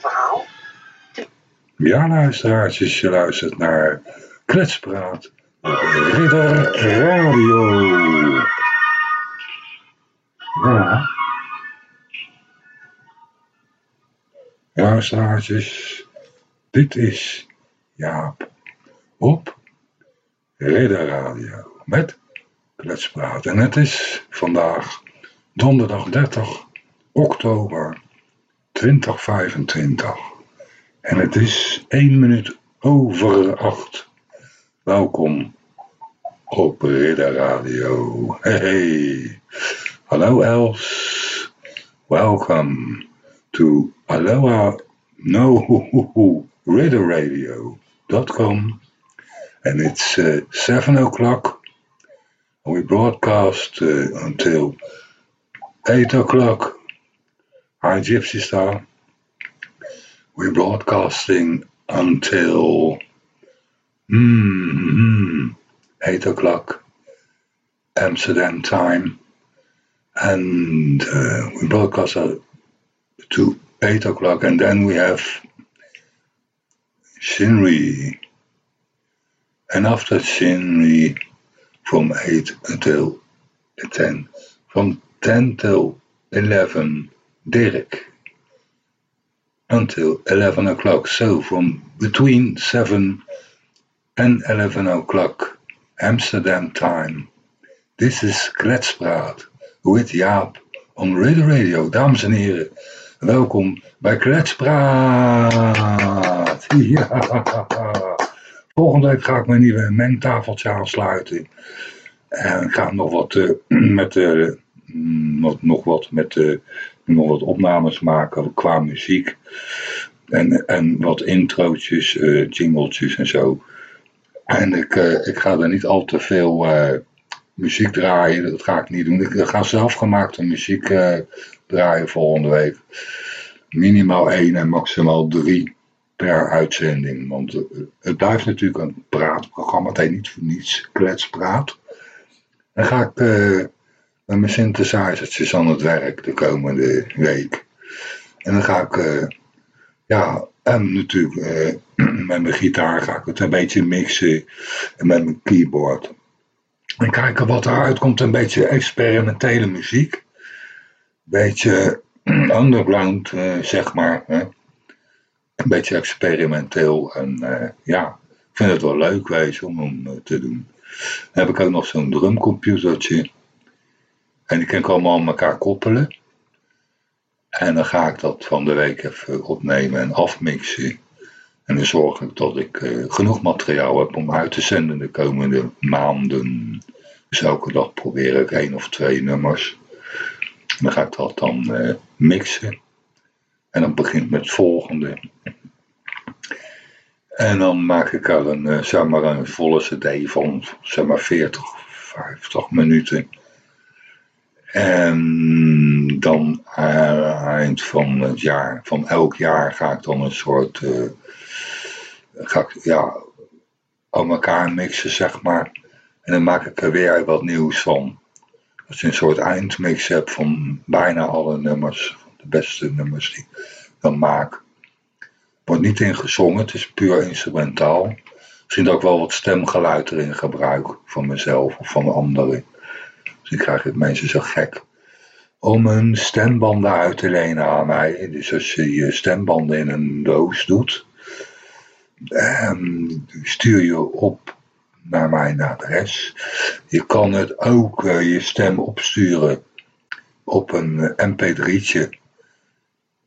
verhaal? Ja, luisteraartjes, je luistert naar Kletspraat op Ridder Radio. Ja. Luisteraartjes, dit is Jaap op Ridder Radio met Kletspraat. En het is vandaag donderdag 30 oktober 2025. En het is 1 minuut over 8. Welkom op Ridder Radio. Hey, hallo Els. Welcome to Aloha No Ridder Radio.com. And it's uh, 7 o'clock. We broadcast uh, until 8 o'clock. Hi, Gypsy Star. We're broadcasting until mm, 8 o'clock Amsterdam time. And uh, we broadcast to 8 o'clock. And then we have Shinri. And after Shinri, from 8 until 10. From 10 till 11, Dirk until 11 o'clock. So from between 7 and 11 o'clock Amsterdam time. This is Kletspraat with Jaap on Radio Radio. Dames en heren, welkom bij Kletspraat. Volgende week ga ik mijn nieuwe mengtafeltje aansluiten. En ga nog wat uh, met uh, nog wat met uh, nog wat opnames maken qua muziek. En, en wat introotjes, uh, jingletjes en zo. En ik, uh, ik ga er niet al te veel muziek draaien. Dat ga ik niet doen. Ik ga zelfgemaakte muziek draaien volgende week. Minimaal één en maximaal drie per uitzending. Want het blijft natuurlijk een praatprogramma. Het heet niet voor niets kletspraat. Dan ga ik met mijn synthesizertjes aan het werk de komende week. En dan ga ik, uh, ja, en natuurlijk uh, met mijn gitaar ga ik het een beetje mixen. En met mijn keyboard. En kijken wat eruit komt. Een beetje experimentele muziek. Een beetje underground, uh, zeg maar. Hè? Een beetje experimenteel. En ja, ik vind het wel leuk om hem te doen. Dan heb ik ook nog zo'n drumcomputertje. En die kan ik allemaal aan elkaar koppelen. En dan ga ik dat van de week even opnemen en afmixen. En dan zorg ik dat ik uh, genoeg materiaal heb om uit te zenden de komende maanden. Dus elke dag probeer ik één of twee nummers. Dan ga ik dat dan uh, mixen. En dan begint met het volgende. En dan maak ik er een, uh, zeg maar een volle cd van, zeg maar 40, 50 minuten. En dan uh, eind van het jaar, van elk jaar ga ik dan een soort, uh, ga ik, ja, aan elkaar mixen zeg maar. En dan maak ik er weer wat nieuws van. Dat je een soort eindmix hebt van bijna alle nummers, de beste nummers die ik dan maak. Wordt niet ingezongen, het is puur instrumentaal. Misschien ook wel wat stemgeluid erin gebruik van mezelf of van anderen. Dus ik krijg mensen zo gek om een stembanden uit te lenen aan mij. Dus als je je stembanden in een doos doet, um, stuur je op naar mijn adres. Je kan het ook uh, je stem opsturen op een mp3'tje.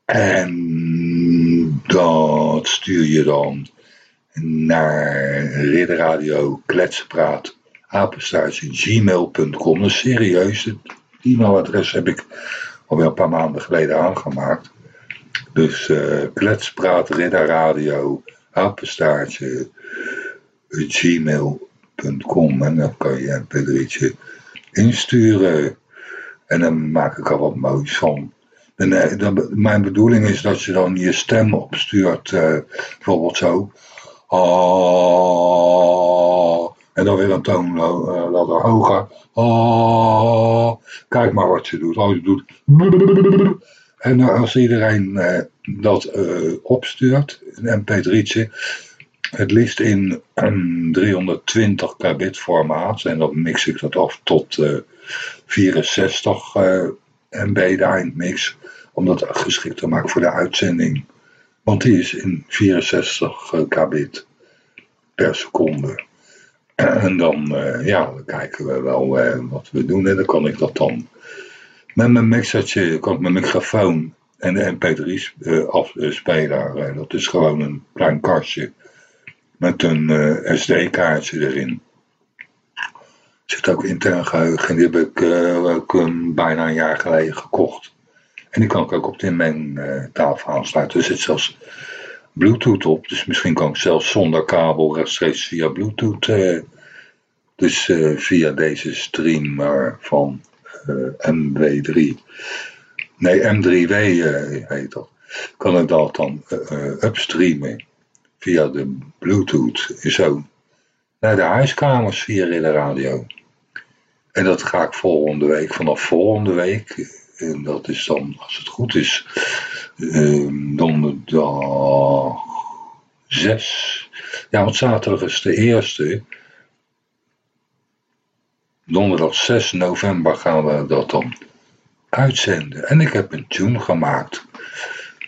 En dat stuur je dan naar Ridderradio Kletspraat gmail.com. Serieus, het e-mailadres heb ik alweer een paar maanden geleden aangemaakt. Dus uh, kletspraat, gmail.com en dan kan je een pedrietje insturen. En dan maak ik er wat moois van. En, uh, dan, mijn bedoeling is dat je dan je stem opstuurt, uh, bijvoorbeeld zo. Oh, en dan weer een toon uh, laten hoger. Oh, kijk maar wat je doet. Oh, je doet. En als iedereen dat opstuurt, een mp3'tje, het liefst in een 320 kbit formaat. En dan mix ik dat af tot 64 MB de eindmix. Om dat geschikt te maken voor de uitzending. Want die is in 64 kbit per seconde. En dan, ja, dan kijken we wel wat we doen. En dan kan ik dat dan met mijn mixertje, kan ik mijn microfoon en de mp3-afspeler. dat is gewoon een klein kastje met een SD-kaartje erin. Er zit ook intern geheugen. Die heb ik ook um, bijna een jaar geleden gekocht. En die kan ik ook op de tafel aansluiten. Er zit zelfs Bluetooth op. Dus misschien kan ik zelfs zonder kabel rechtstreeks via Bluetooth. dus via deze stream van MW3. Nee, M3W heet dat. Kan ik dat dan upstreamen via de Bluetooth zo naar de huiskamers via de radio. En dat ga ik volgende week, vanaf volgende week, en dat is dan, als het goed is, eh, donderdag 6. Ja, want zaterdag is de eerste. Donderdag 6 november gaan we dat dan uitzenden. En ik heb een tune gemaakt.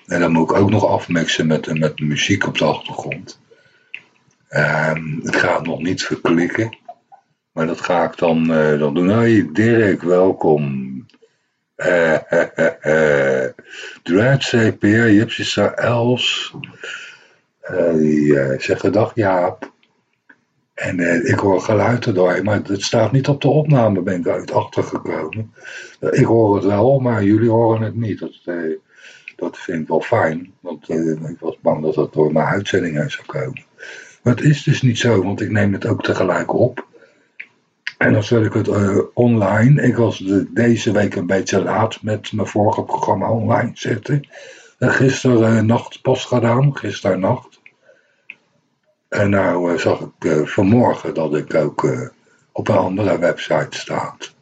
En dan moet ik ook nog afmixen met, met muziek op de achtergrond. Um, het gaat nog niet verklikken. Maar dat ga ik dan, uh, dan doen. Hoi Dirk, welkom. Dread CPR, Jipsisa Els. die zeggen dag Jaap. En ik hoor geluid erdoor, maar het staat niet op de opname, ben ik uit achtergekomen. ik hoor het wel, maar jullie horen het niet. Dat, dat vind ik wel fijn, want ik was bang dat dat door mijn uitzending zou komen. Maar het is dus niet zo, want ik neem het ook tegelijk op. En dan zet ik het uh, online. Ik was de, deze week een beetje laat met mijn vorige programma online zetten. Uh, gisteren uh, nacht pas gedaan, gisteren nacht. En nou zag ik vanmorgen dat ik ook op een andere website staat.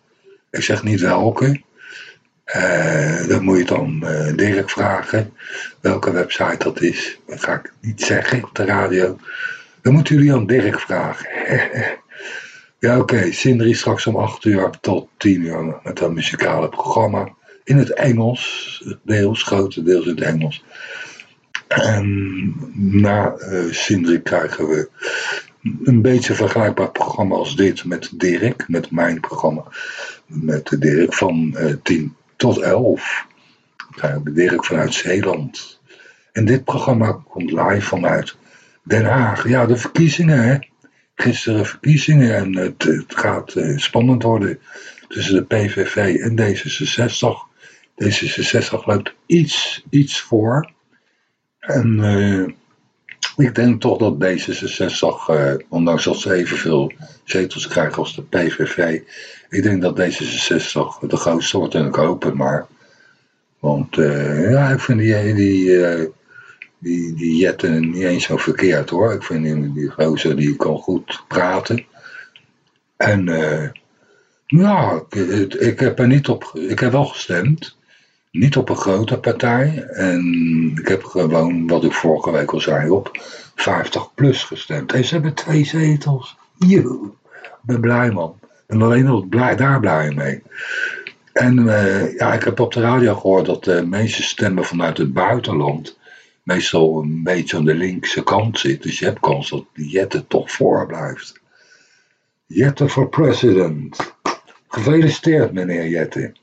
Ik zeg niet welke, uh, dan moet je dan uh, Dirk vragen welke website dat is. Dat ga ik niet zeggen op de radio. Dan moeten jullie aan Dirk vragen. ja, oké. Okay. Sindri straks om 8 uur tot 10 uur met een muzikale programma. In het Engels, deels, grotendeels in het Engels. En na uh, Sindri krijgen we een beetje vergelijkbaar programma als dit met Dirk, met mijn programma. Met Dirk van uh, 10 tot 11. Daar Dirk vanuit Zeeland. En dit programma komt live vanuit Den Haag. Ja, de verkiezingen, hè. Gisteren verkiezingen en het, het gaat uh, spannend worden tussen de PVV en D66. D66 loopt iets, iets voor. En uh, ik denk toch dat D66, uh, ondanks dat ze evenveel zetels krijgen als de PVV, ik denk dat D66 de grootste wordt en ik hoop het maar. Want ja, ik vind die, die, die, die Jetten niet eens zo verkeerd hoor. Ik vind die, die gozer die kan goed praten. En uh, ja, ik, heb er niet op, ik heb wel gestemd. Niet op een grote partij. En ik heb gewoon, wat ik vorige week al zei, op 50 plus gestemd. En ze hebben twee zetels. Joe, ik ben blij man. Ik ben alleen al blij, daar blij mee. En uh, ja, ik heb op de radio gehoord dat de meeste stemmen vanuit het buitenland meestal een beetje aan de linkse kant zit. Dus je hebt kans dat Jette toch voorblijft. Jette voor president. Gefeliciteerd meneer Jette.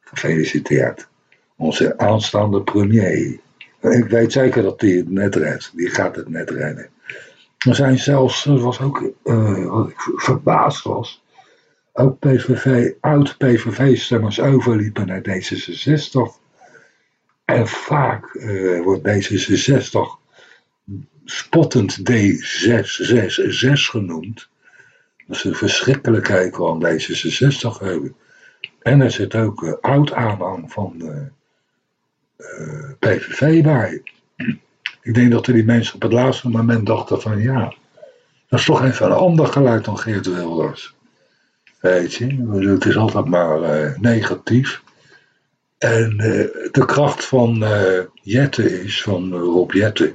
Gefeliciteerd onze aanstaande premier. Ik weet zeker dat hij het net redt. Die gaat het net redden. Er zijn zelfs, er was ook, uh, wat ik verbaasd was, ook PVV, oud-PVV-stemmers overliepen naar D66. En vaak uh, wordt D66 spottend D666 genoemd. Dat is een verschrikkelijke aan D66 hebben. En er zit ook uh, oud aanhang van uh, PVV bij. Ik denk dat er die mensen op het laatste moment dachten van ja, dat is toch even een ander geluid dan Geert Wilders. Weet je, het is altijd maar negatief. En eh, de kracht van uh, Jette is, van Rob Jette,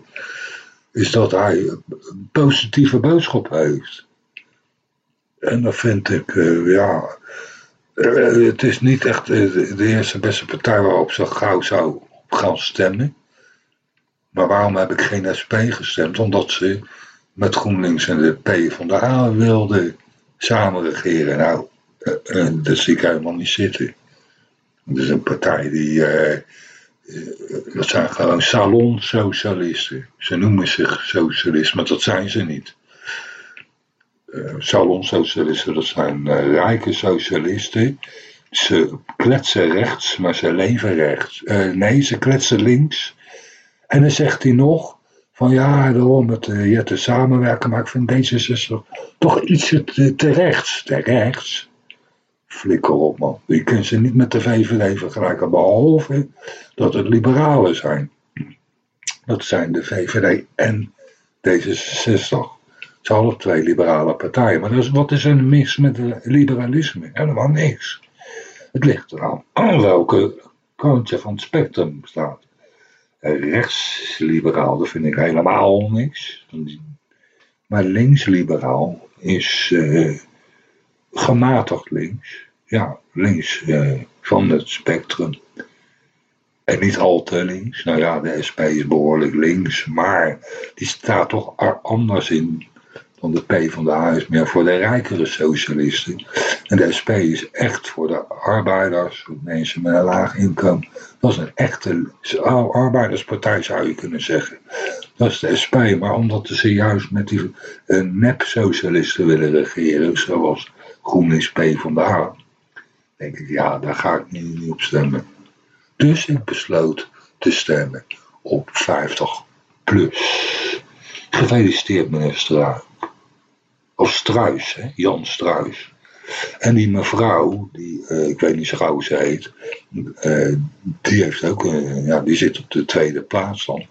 is dat hij een positieve boodschap heeft. En dat vind ik, ja, het is niet echt de, de, eerste beste partij waarop ze gauw zou gaan stemmen. Maar waarom heb ik geen SP gestemd? Omdat ze met GroenLinks en de P van de A wilden samenregeren. Nou, dat zie ik helemaal niet zitten. Het is een partij die. Uh, dat zijn gewoon salonsocialisten. Ze noemen zich socialisten, maar dat zijn ze niet. Uh, salonsocialisten, dat zijn rijke socialisten. Ze kletsen rechts, maar ze leven rechts. nee, ze kletsen links. En dan zegt hij nog: van ja, daarom met uh, Jette samenwerken, maar ik vind D66 toch iets te, te rechts. Te rechts flikker op man. Je kunt ze niet met de VVD vergelijken, behalve dat het liberalen zijn. Dat zijn de VVD en D66. Het zijn alle twee liberale partijen. Maar wat is er mis met liberalisme? Helemaal niks. Het ligt eraan aan welke kantje van het spectrum staat. Rechtsliberaal, dat vind ik helemaal niks. Maar linksliberaal is... Uh, gematigd links. Ja, links eh, van het spectrum. En niet al te links. Nou ja, de SP is behoorlijk links. Maar die staat toch anders in dan de P van de A is meer voor de rijkere socialisten. En de SP is echt voor de arbeiders, voor mensen met een laag inkomen. Dat is een echte arbeiderspartij zou je kunnen zeggen. Dat is de SP, maar omdat ze juist met die uh, nep-socialisten willen regeren, zoals GroenLinks P van de A, denk ik, ja, daar ga ik niet, op stemmen. Dus ik besloot te stemmen op 50 plus. Gefeliciteerd meneer Struik. Of Struis, hè? Jan Struis. En die mevrouw, die, uh, ik weet niet zo hoe ze heet, uh, die heeft ook, ja, die zit op de tweede plaats dan.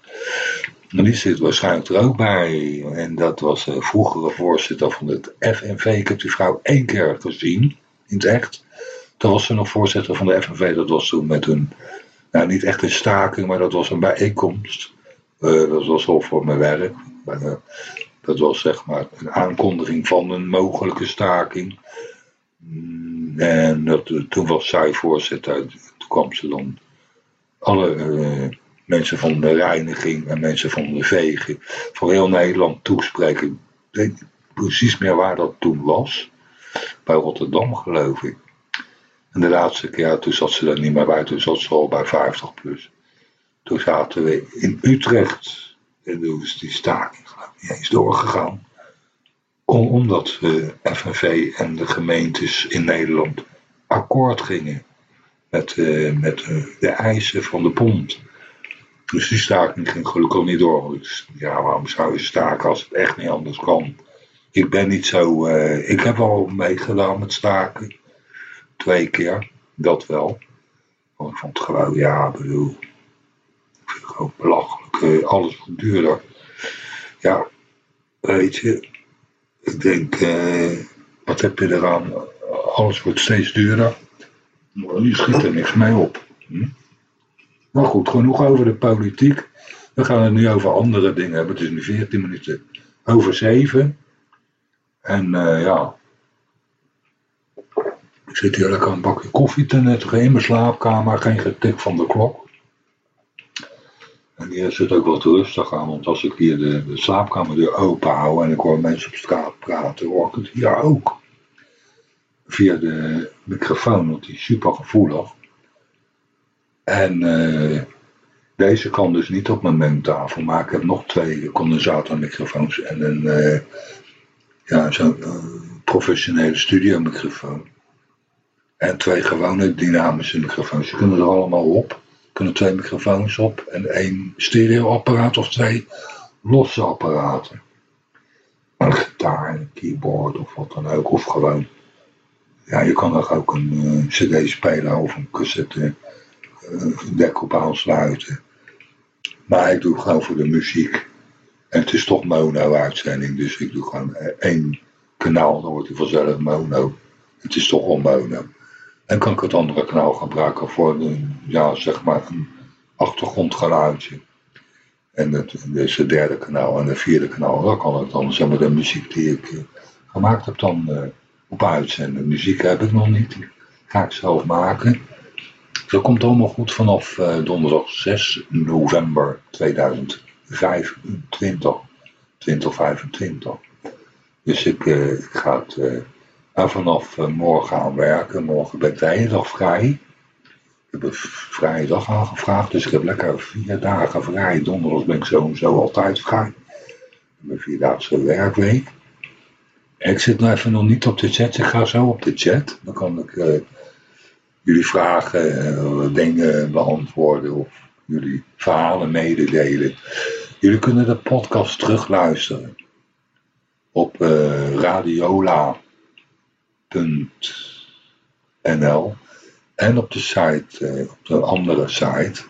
Die zit waarschijnlijk er ook bij. En dat was de vroegere voorzitter van het FNV. Ik heb die vrouw één keer gezien, in het echt. Toen was ze nog voorzitter van de FNV. Dat was toen met een, nou niet echt een staking, maar dat was een bijeenkomst. Uh, dat was al voor mijn werk. Uh, dat was zeg maar een aankondiging van een mogelijke staking. Mm, en dat, toen was zij voorzitter. Toen kwam ze dan alle mensen van de reiniging en mensen van de vegen van heel Nederland toespreken. Ik weet niet precies meer waar dat toen was. Bij Rotterdam geloof ik. En de laatste keer, toen zat ze daar niet meer bij, toen zat ze al bij 50 plus. Toen zaten we in Utrecht en toen is die staking geloof ik niet eens doorgegaan. Om, omdat de FNV en de gemeentes in Nederland akkoord gingen met, uh, met uh, de eisen van de bond. Dus die staking ging gelukkig niet door. Dus, ja, waarom zou je staken als het echt niet anders kan? Ik ben niet zo. Uh, ik heb al meegedaan met staken. Twee keer, dat wel. Want ik vond het gewoon, ja, bedoel. Ik vind het gewoon belachelijk. Uh, alles wordt duurder. Ja, weet je. Ik denk, uh, wat heb je eraan? Alles wordt steeds duurder. Je schiet er niks mee op. Hm? Maar goed, genoeg over de politiek. We gaan het nu over andere dingen hebben. Het is nu 14 minuten over 7. En uh, ja, ik zit hier lekker een bakje koffie te netten in mijn slaapkamer. Geen getik van de klok. En hier zit ook wat rustig aan, want als ik hier de, de slaapkamerdeur open hou en ik hoor mensen op straat praten, hoor ik het hier ook. Via de microfoon, want die is super gevoelig. En uh, deze kan dus niet op mijn mengtafel, maar ik heb nog twee condensatormicrofoons en een uh, ja, zo'n uh, professionele studiomicrofoon. En twee gewone dynamische microfoons. Je kunnen er allemaal op. Kunnen twee microfoons op en één stereoapparaat of twee losse apparaten. Een gitaar, een keyboard of wat dan ook. Of gewoon, ja, je kan er ook een cd-speler of een cassette dek op aansluiten. Maar ik doe gewoon voor de muziek. En het is toch mono-uitzending, dus ik doe gewoon één kanaal, dan wordt hij vanzelf mono. Het is toch al mono. En kan ik het andere kanaal gebruiken voor de, ja, zeg maar een achtergrondgeluidje. En het, het derde kanaal en het vierde kanaal, daar kan ik dan zeg maar de muziek die ik uh, gemaakt heb dan op uitzenden. Muziek heb ik nog niet, die ga ik zelf maken. Dat komt allemaal goed vanaf uh, donderdag 6 november 2025. 2025. Dus ik, ik ga het vanaf morgen aan werken. Morgen ben ik de vrij. Ik heb een vrije dag aangevraagd, dus ik heb lekker vier dagen vrij. Donderdag ben ik sowieso altijd vrij. Ik heb een vierdaagse werkweek. Ik zit nou even nog niet op de chat. Ik ga zo op de chat. Dan kan ik jullie vragen, uh, dingen beantwoorden of jullie verhalen mededelen. Jullie kunnen de podcast terugluisteren op uh, radiola.nl en op de site, op de andere site.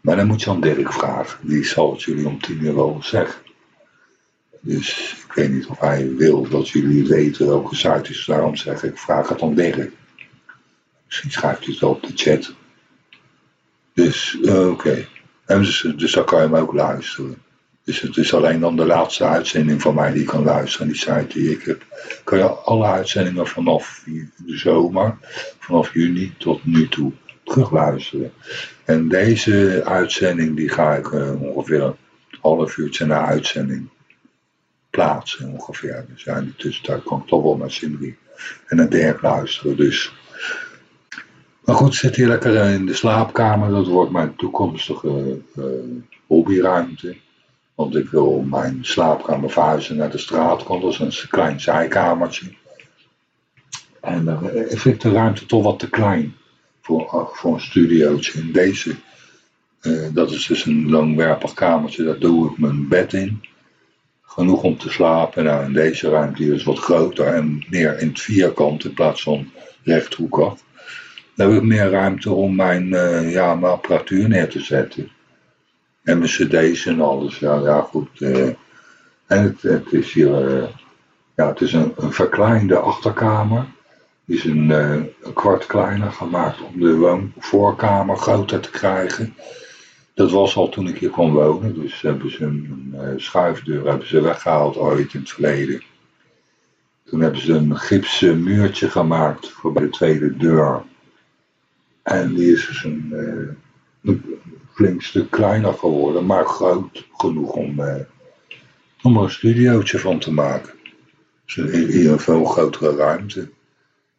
Maar dan moet je aan Dirk vragen. Die zal het jullie om tien uur wel zeggen. Dus ik weet niet of hij wil dat jullie weten welke site is. Daarom zeg ik, vraag het aan Dirk. Misschien schrijft hij het op de chat. Dus, uh, oké. Dus, dus dan kan je hem ook luisteren. Dus het is alleen dan de laatste uitzending van mij die je kan luisteren. Die site die ik heb. Kan je alle uitzendingen vanaf de zomer, vanaf juni tot nu toe, terugluisteren. En deze uitzending die ga ik uh, ongeveer een half uurtje na uitzending plaatsen ongeveer. Dus ja, in de tussentijd kan ik toch wel naar Cindy en naar Dirk luisteren. Dus. Maar goed, zit hier lekker in de slaapkamer. Dat wordt mijn toekomstige uh, hobbyruimte. Want ik wil mijn slaapkamer verhuizen naar de straatkant. Dat is een klein zijkamertje. En dan uh, vind ik de ruimte toch wat te klein voor, voor een studiootje. In deze, dat is dus een langwerpig kamertje, daar doe ik mijn bed in genoeg om te slapen. Nou, in deze ruimte is wat groter en meer in het vierkant in plaats van rechthoekig. Dan heb ik meer ruimte om mijn, uh, ja, mijn apparatuur neer te zetten. En mijn cd's en alles. Ja, ja goed. Uh, en het, is hier uh, ja, het is een, een, verkleinde achterkamer. Die is een, kwart kleiner gemaakt om de woonvoorkamer groter te krijgen. Dat was al toen ik hier kon wonen. Dus hebben ze een schuifdeur hebben ze weggehaald ooit in het verleden. Toen hebben ze een gipsen muurtje gemaakt voor bij de tweede deur. En die is dus een, uh, een flink stuk kleiner geworden, maar groot genoeg om, uh, om er een studiootje van te maken. Dus hier een veel grotere ruimte.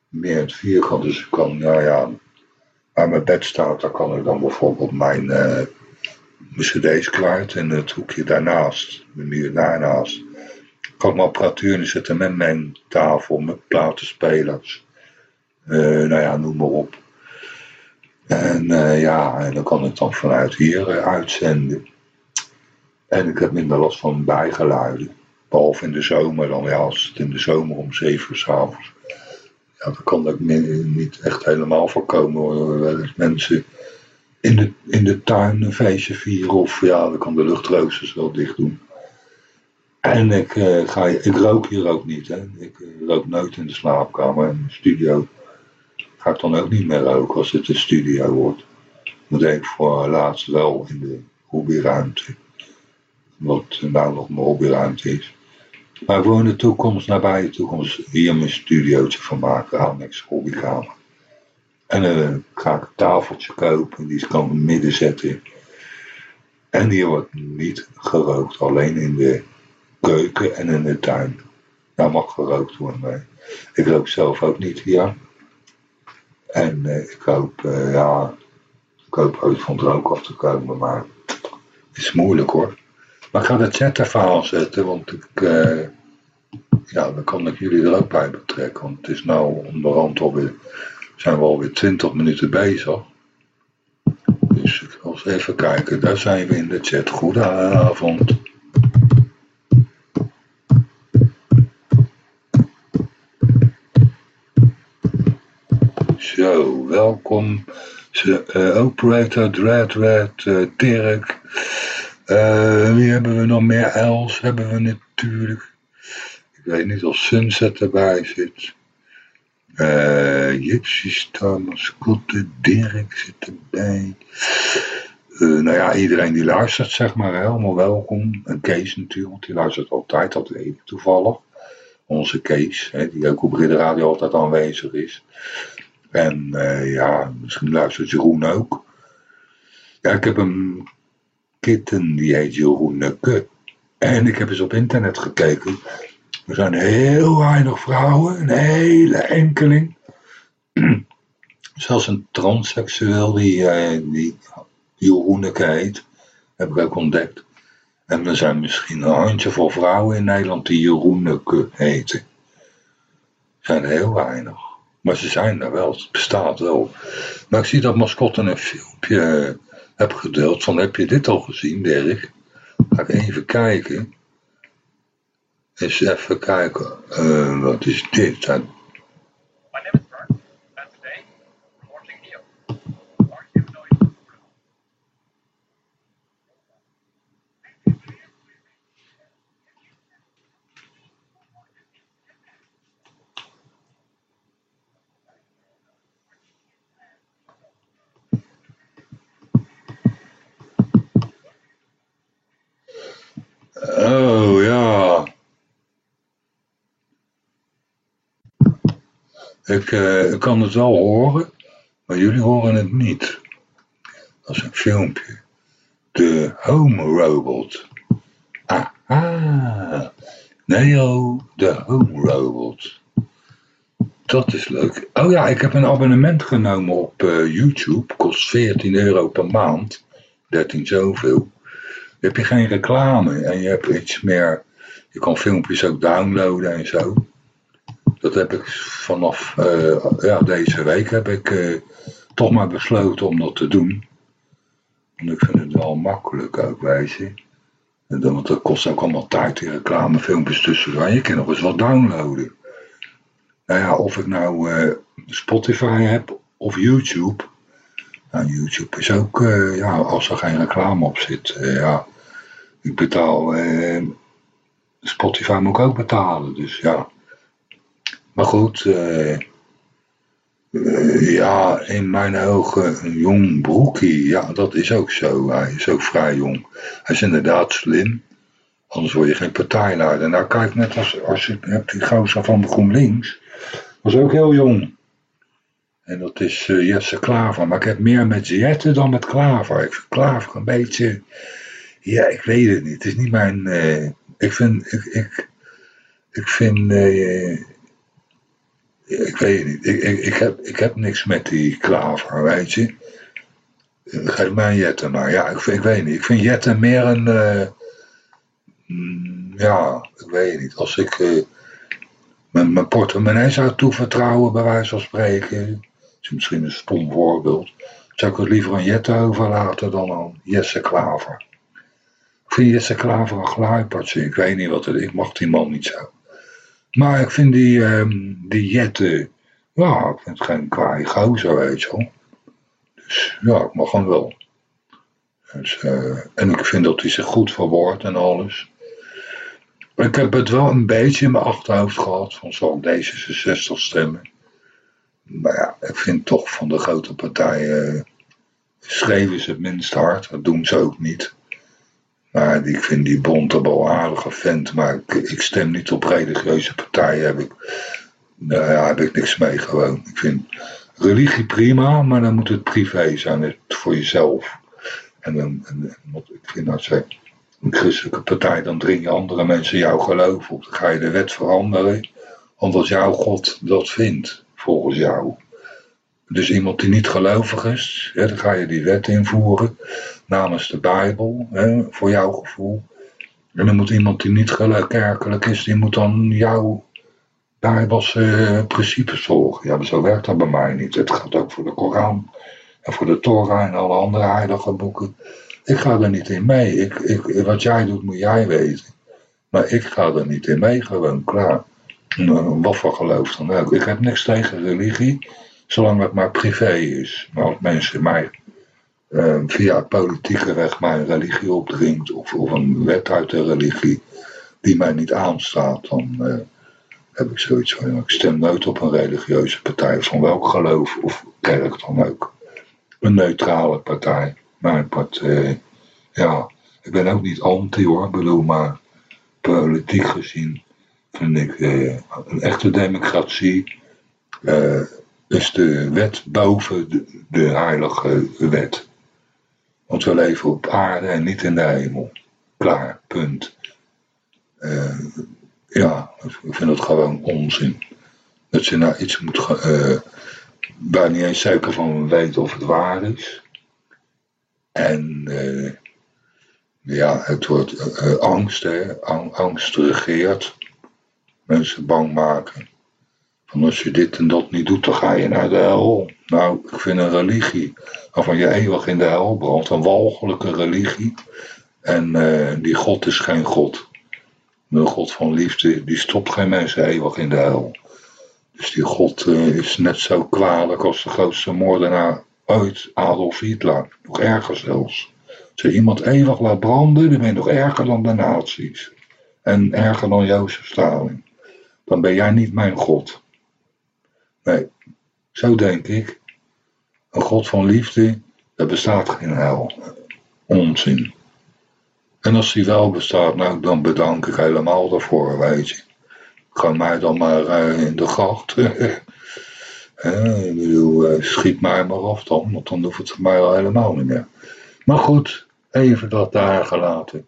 Meer in het vierkant, dus ik kan, nou ja, waar mijn bed staat, daar kan ik dan bijvoorbeeld mijn, uh, mijn cd's kwijt. En het hoekje daarnaast, de muur daarnaast, kan ik mijn apparatuur inzetten met mijn tafel, met platenspelers. Nou ja, noem maar op. En uh, ja, en dan kan ik dan vanuit hier uh, uitzenden. En ik heb minder last van bijgeluiden. Behalve in de zomer, dan ja, als het in de zomer om zeven uur s'avonds. Ja, dan kan dat niet echt helemaal voorkomen hoor. Mensen in de, in de tuin een feestje vieren. Of ja, dan kan de luchtroosters wel dicht doen. En ik, uh, ga, ik rook hier ook niet. Hè. Ik rook nooit in de slaapkamer. In de studio ga ik dan ook niet meer roken als het een studio wordt. Dat deed ik voor laatst wel in de hobbyruimte. Wat nou nog mijn hobbyruimte is. Maar wil in de toekomst, nabij de toekomst, hier mijn studiootje van maken. Annex hobbykamer. En dan uh, ga ik een tafeltje kopen, die kan ik midden zetten. En hier wordt niet gerookt, alleen in de keuken en in de tuin. Daar mag gerookt worden. Ik rook zelf ook niet hier. En uh, ik hoop, uh, ja, ik hoop ooit van het rook af te komen, maar het is moeilijk hoor. Maar ik ga de chat even aanzetten, want ik, uh, ja, dan kan ik jullie er ook bij betrekken. Want het is nou onderhand alweer, zijn we alweer 20 minuten bezig. Dus ik ga eens even kijken, daar zijn we in de chat. Goedenavond. Welkom. Uh, operator, Dread Red, uh, Dirk. Uh, wie hebben we nog meer? Els hebben we natuurlijk. Ik weet niet of Sunset erbij zit. Uh, Gypsy mascotte, Dirk zit erbij. Nou ja, iedereen die luistert, zeg maar, helemaal welkom. En Kees natuurlijk, die luistert altijd, dat weet ik toevallig. Onze Kees, hè, die ook op Ridder Radio altijd aanwezig is. En uh, ja, misschien luistert Jeroen ook. Ja, ik heb een kitten, die heet Jeroen. En ik heb eens op internet gekeken. Er zijn heel weinig vrouwen, een hele enkeling. Zelfs een transseksueel die, uh, die Jeroeneke heet, heb ik ook ontdekt. En er zijn misschien een handjevol vrouwen in Nederland die Jeroeneke heten. Er zijn heel weinig. Maar ze zijn er wel, het bestaat wel. Maar ik zie dat Mascotte een filmpje heb gedeeld van heb je dit al gezien Dirk? Ga even kijken. Eens even kijken. Uh, wat is dit? Oh ja. Ik, uh, ik kan het wel horen, maar jullie horen het niet. Dat is een filmpje. De Home Robot. Ah, ah. Nee, oh, de Home Robot. Dat is leuk. Oh ja, ik heb een abonnement genomen op uh, YouTube. Kost 14 euro per maand. 13 zoveel heb je geen reclame en je hebt iets meer. Je kan filmpjes ook downloaden en zo. Dat heb ik vanaf uh, ja, deze week heb ik uh, toch maar besloten om dat te doen. Want ik vind het wel makkelijk ook, weet je. En dan, want dat kost ook allemaal tijd, die reclamefilmpjes tussendoor. Je kan nog eens wat downloaden. Nou ja, of ik nou uh, Spotify heb of YouTube. Nou, YouTube is ook, ja, als er geen reclame op zit, ja, ik betaal, eh, Spotify moet ik ook betalen, dus ja. Maar goed, eh, eh, ja, in mijn ogen een jong broekie, ja, dat is ook zo. Hij is ook vrij jong. Hij is inderdaad slim, anders word je geen partijleider. Nou, kijk, net als, als ik die gozer van de GroenLinks, was ook heel jong. En dat is uh, Jesse Klaver. Maar ik heb meer met Jette dan met Klaver. Ik vind Klaver een beetje ja, ik weet het niet. Het is niet mijn. Ik vind. Ik, ik, ik vind. Ik weet niet. Ik, ik, ik, heb, ik heb niks met die klaver, weet je. Geef Jette maar. Ja, ik, ik weet niet. Ik vind Jette meer een. Uh, ja, ik weet niet. Als ik mijn, mijn portemonnee zou toevertrouwen, bij wijze van spreken. is misschien een stom voorbeeld. Zou ik het liever aan Jette overlaten dan aan Jesse Klaver vind Jesse Klaver een gluipertje. Ik weet niet wat het. Ik mag die man niet zo. Maar ik vind die, um, die Jette, ja, ik vind het geen kwaai gozer, weet je wel. Dus ja, ik mag hem wel. Dus, uh, en ik vind dat hij zich goed verwoordt en alles. Ik heb het wel een beetje in mijn achterhoofd gehad van zo'n D66 stemmen. Maar ja, ik vind toch van de grote partijen uh, schreven ze het minst hard. Dat doen ze ook niet. Maar ik vind die Bontebal aardige vent, maar ik, stem niet op religieuze partijen. Heb ik, nou ja, heb ik niks mee gewoon. Ik vind religie prima, maar dan moet het privé zijn, het voor jezelf. En, dan, en, ik vind als je een christelijke partij, dan dring je andere mensen jouw geloof op. Dan ga je de wet veranderen, omdat jouw God dat vindt, volgens jou. Dus iemand die niet gelovig is, dan ga je die wet invoeren namens de Bijbel, hè, voor jouw gevoel. En dan moet iemand die niet kerkelijk is, die moet dan jouw Bijbelse principes volgen. Ja, maar zo werkt dat bij mij niet. Het gaat ook voor de Koran en voor de Torah en alle andere heilige boeken. Ik ga er niet in mee. Ik, ik, wat jij doet, moet jij weten. Maar ik ga er niet in mee, gewoon klaar. Nou, wat voor geloof dan ook. Ik heb niks tegen religie, zolang het maar privé is. Maar als mensen mij uh, via politieke weg mijn religie opdringt, of, of een wet uit de religie die mij niet aanstaat, dan, uh, heb ik zoiets van, ik stem nooit op een religieuze partij, van welk geloof of kerk dan ook. Een neutrale partij. Wat, uh, ja, ik ben ook niet anti hoor, bedoel, maar politiek gezien vind ik uh, een echte democratie uh, is de wet boven de, de heilige wet. Want we leven op aarde en niet in de hemel. Klaar, punt. Uh, ja, ik vind het gewoon onzin. Dat je nou iets moet, uh, waar niet eens zeker van weten of het waar is. En uh, ja, het wordt angst, hè. angst regeert. Mensen bang maken. Van als je dit en dat niet doet, dan ga je naar de hel. Nou, ik vind een religie waarvan je eeuwig in de hel brandt, een walgelijke religie. En die God is geen God. De God van liefde, die stopt geen mensen eeuwig in de hel. Dus die God uh, is net zo kwalijk als de grootste moordenaar ooit, Adolf Hitler. Nog erger zelfs. Als je iemand eeuwig laat branden, dan ben je nog erger dan de nazi's. En erger dan Jozef Stalin. Dan ben jij niet mijn God. Nee, zo denk ik. Een God van liefde, er bestaat geen hel. Onzin. En als die wel bestaat, nou, dan bedank ik helemaal daarvoor, weet je. Ga mij dan maar uh, in de gracht. ik bedoel, uh, schiet mij maar af dan, want dan hoeft het voor mij al helemaal niet meer. Maar goed, even dat daar gelaten.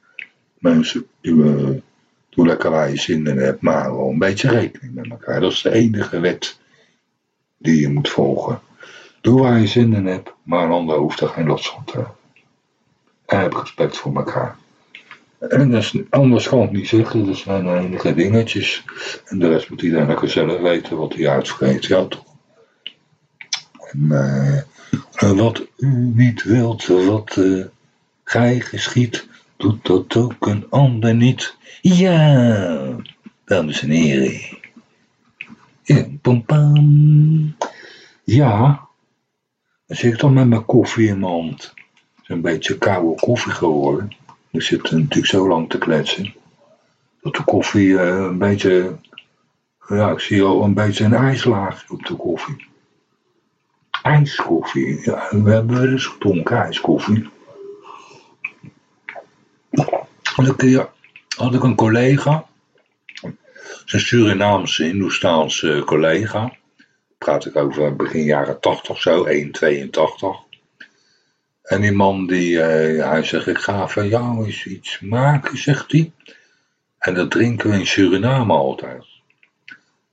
Mensen, doe, doe lekker waar je zin in hebt, maar wel een beetje rekening met elkaar. Dat is de enige wet die je moet volgen. Doe waar je zin in hebt, maar een ander hoeft er geen last van te hebben. En heb respect voor elkaar. En dat is, anders kan ik niet zeggen, dat zijn enige dingetjes. En de rest moet iedereen lekker zelf weten wat hij uitvreet, ja toch. En uh, wat u niet wilt, wat uh, gij geschiet, doet dat ook een ander niet. Ja, dames en heren. Pam. Ja, dan zit ik dan met mijn koffie in mijn hand. Het is een beetje koude koffie geworden. Ik zit natuurlijk zo lang te kletsen. Dat de koffie uh, een beetje. Ja, ik zie al een beetje een ijslaagje op de koffie. IJskoffie. Ja, we hebben dus gedronken ijskoffie. En een keer had ik een collega. Zijn Surinaamse, Hindoestaanse collega. Praat ik over begin jaren 80 zo, 1,82. En die man die, uh, hij zegt, ik ga van jou iets maken, zegt hij. En dat drinken we in Suriname altijd.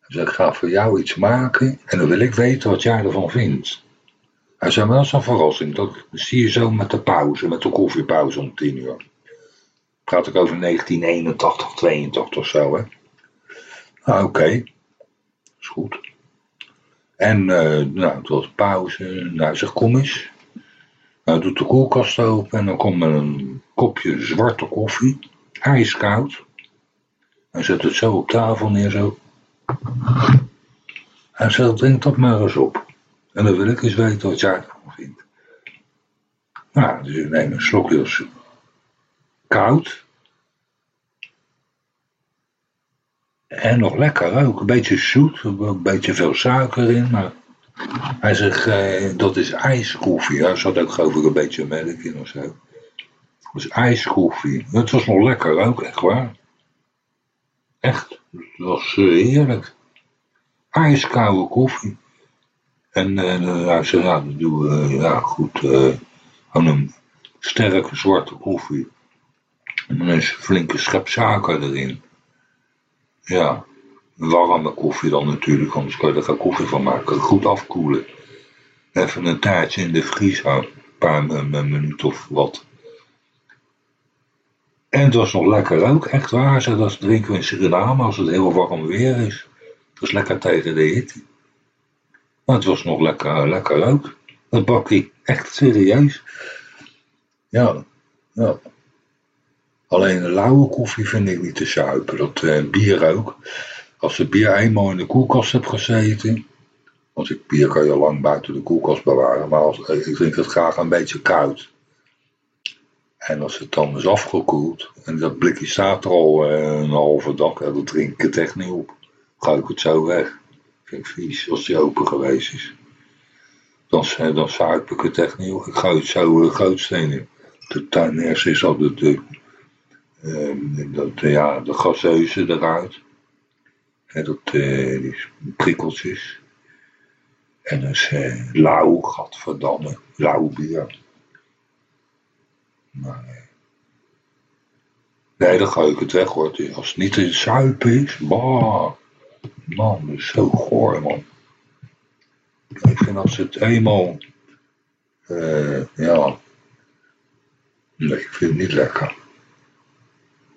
Zegt, ik ga voor jou iets maken en dan wil ik weten wat jij ervan vindt. Hij zei, maar dat is een verrassing. Dat zie je zo met de pauze, met de koffiepauze om tien uur. Praat ik over 1981, 82 of zo, hè. Nou, oké. Is goed. En, uh, nou, het was pauze. Nou, zeg, kom eens. Nou, doet de koelkast open en dan komt er een kopje zwarte koffie, ijskoud. Hij zet het zo op tafel neer, zo. Hij zegt, drink dat maar eens op. En dan wil ik eens weten wat jij ervan vindt. Nou, dus ik neem een slokje koud. En nog lekker ook, een beetje zoet, een beetje veel suiker in, maar hij zegt, eh, dat is ijskoffie. Hij zat ook geloof ik een beetje melk in of zo. Dat is ijskoffie. Het was nog lekker ook, echt waar. Echt, het was uh, heerlijk. Ijskoude koffie. En uh, hij ja, doen we, ja goed, uh, een sterke zwarte koffie. En een flinke schep suiker erin. Ja, warme koffie dan natuurlijk, anders kan je er koffie van maken. Goed afkoelen. Even een taartje in de houden. Een paar minuten of wat. En het was nog lekker ook, echt waar. Dat drinken we in Suriname als het heel warm weer is. Het was lekker tegen de hitte. Maar het was nog lekker, lekker ook. Dat bakkie, echt serieus. Ja, ja. Alleen lauwe koffie vind ik niet te zuipen. Dat eh, bier ook. Als het bier eenmaal in de koelkast hebt gezeten. Want ik, bier kan je lang buiten de koelkast bewaren. Maar als, eh, ik drink het graag een beetje koud. En als het dan is afgekoeld. En dat blikje staat er al eh, een halve dag. dan drink ik het echt niet op. gooi ik het zo weg. Vind ik vies als die open geweest is. Dan, dan zuip ik het echt niet. Ik gooi het zo uh, in. De tuin is altijd de, dat, ja, de gaseuzen eruit. En dat, uh, die prikkeltjes. En dan is uh, lauw, gadverdamme, bier. Maar, uh, nee, dan ga ik het weg hoor. Als het niet te zuipen is, bah. Man, dat is zo goor man. Ik vind als het eenmaal, ja, nee, ik vind het niet lekker.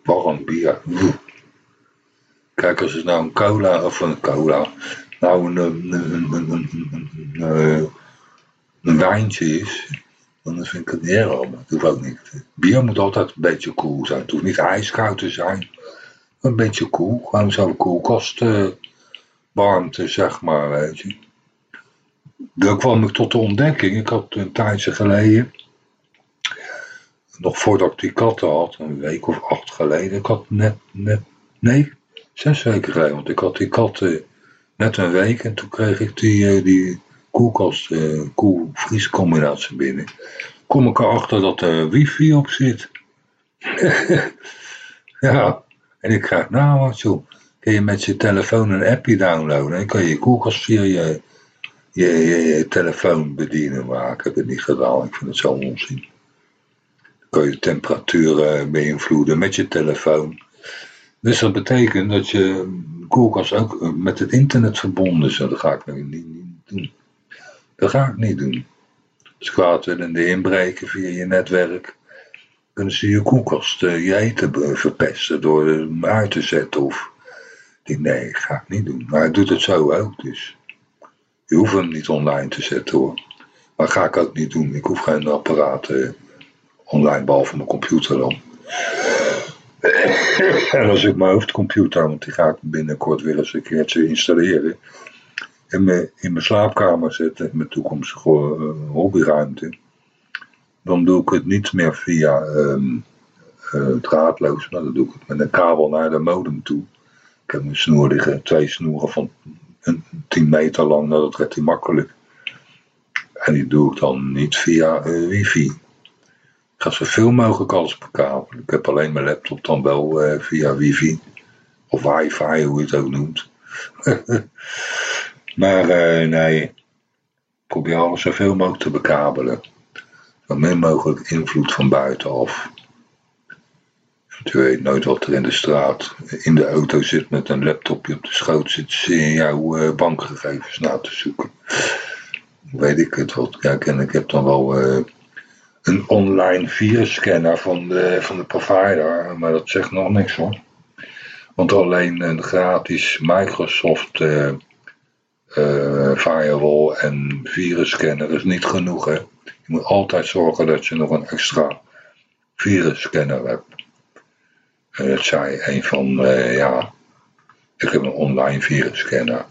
Warm bier. Kijk, als het nou een cola of een cola, nou een, een, een, een, een, een wijntje is, dan vind ik het niet erg. Maar dat hoeft ook niet. Bier moet altijd een beetje koel zijn. Het hoeft niet ijskoud te zijn. Een beetje koel. Gewoon zo'n koelkast uh, warmte, zeg maar, weet. Dan kwam ik tot de ontdekking. Ik had een tijdje geleden, nog voordat ik die katten had, een week of acht geleden. Ik had net, net, nee, zes weken geleden. Want ik had die katten net een week en toen kreeg ik die, eh, die koelkast, uh, koel-vries combinatie binnen. Kom ik erachter dat er wifi op zit. ja, en ik krijg nou wat joh. Kun je met je telefoon een appje downloaden en kan je je koelkast via je, je, je, telefoon bedienen. Maar ik heb het niet gedaan, ik vind het zo onzin. Je de temperatuur beïnvloeden met je telefoon. Dus dat betekent dat je koelkast ook met het internet verbonden is. Dat ga ik niet, niet, doen. Dat ga ik niet doen. Als kwaad willende inbreken via je netwerk, kunnen ze je koelkast, uh, je eten verpesten door hem uit te zetten. Of, ik nee, ga ik niet doen. Maar hij doet het zo ook, dus je hoeft hem niet online te zetten hoor. Maar ga ik ook niet doen. Ik hoef geen apparaat uh, online, behalve mijn computer dan. en als ik mijn hoofdcomputer, want die ga ik binnenkort weer eens een keertje installeren, in mijn, in mijn slaapkamer zetten, mijn toekomstige uh, hobbyruimte, dan doe ik het niet meer via um, draadloos, maar dan doe ik het met een kabel naar de modem toe. Ik heb een snoer liggen, twee snoeren van een 10 meter lang, nou, dat redt hij makkelijk. En die doe ik dan niet via uh, wifi. Ik ga zoveel mogelijk alles bekabelen. Ik heb alleen mijn laptop dan wel uh, via wifi. Of wifi, hoe je het ook noemt. maar uh, nee, probeer alles zoveel mogelijk te bekabelen. Zo min mogelijk invloed van buitenaf. Je weet nooit wat er in de straat, in de auto zit met een laptopje op de schoot, zit in jouw uh, bankgegevens na te zoeken. Weet ik het wat. Kijk, en ik heb dan wel een online virusscanner van de, van de provider, maar dat zegt nog niks hoor. Want alleen een gratis Microsoft uh, uh, firewall en virusscanner is niet genoeg. Hè? Je moet altijd zorgen dat je nog een extra virusscanner hebt. En dat zei een van, uh, ja, ik heb een online virusscanner.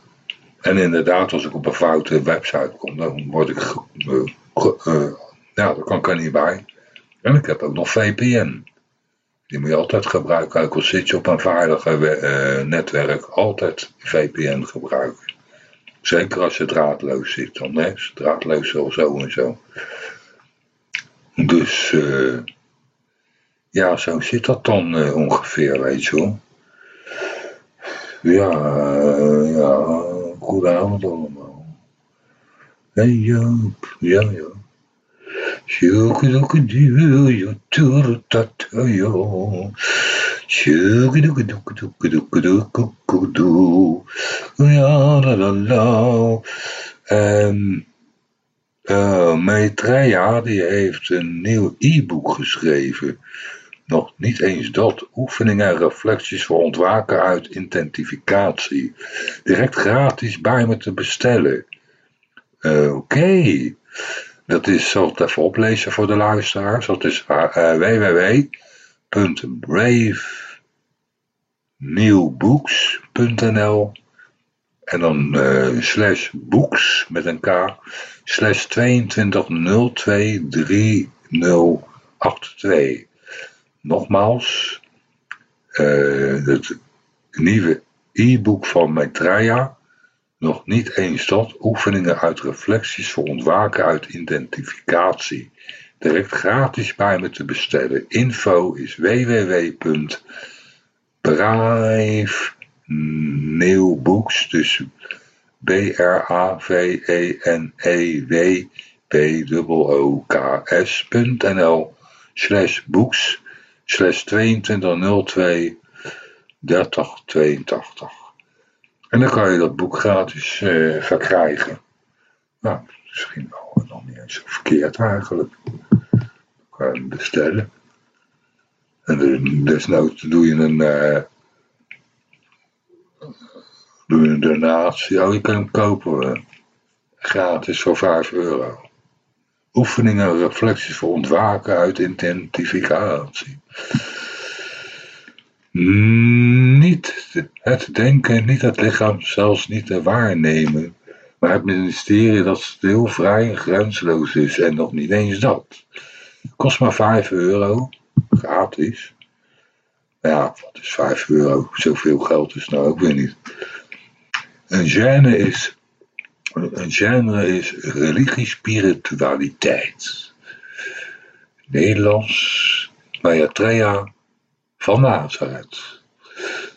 En inderdaad, als ik op een foute website kom, dan word ik ja, daar kan ik er niet bij. En ik heb ook nog VPN. Die moet je altijd gebruiken, ook al zit je op een veilige uh, netwerk, altijd VPN gebruiken. Zeker als je draadloos zit, dan hè, draadloos of zo en zo. Dus, uh, ja, zo zit dat dan uh, ongeveer, weet je wel. Ja, ja, goedenavond allemaal. Hey Joop, ja, ja. Ja, la la la. Um, uh, Maitreya die heeft een nieuw e-book geschreven. Nog niet eens dat. Oefeningen en reflecties voor ontwaken uit identificatie. Direct gratis bij me te bestellen. Oké. Dat is, zal het even oplezen voor de luisteraars. Dat is uh, www.bravenewbooks.nl en dan uh, slash books met een k slash 22023082. Nogmaals, uh, het nieuwe e-book van Maitreya, nog niet eens dat, oefeningen uit reflecties voor ontwaken uit identificatie. Direct gratis bij me te bestellen. Info is www.bravenewbooks, dus B-R-A-V-E-N-E-W p-o-o-k-s.nl slash books slash 2202 3082. En dan kan je dat boek gratis uh, verkrijgen. Nou, misschien wel nog niet eens zo verkeerd eigenlijk. Dan kan je hem bestellen. En desnoods doe je een, uh, doe je een donatie. Oh, je kan hem kopen gratis voor 5 euro. Oefeningen en reflecties voor ontwaken uit identificatie. Niet het denken, niet het lichaam, zelfs niet te waarnemen, maar het ministerie dat stil, vrij en grensloos is en nog niet eens dat. Kost maar 5 euro, gratis. Ja, wat is 5 euro? Zoveel geld is nou ook weer niet. Een gêne is een genre is religie-spiritualiteit. Nederlands, Maitreya van Nazareth.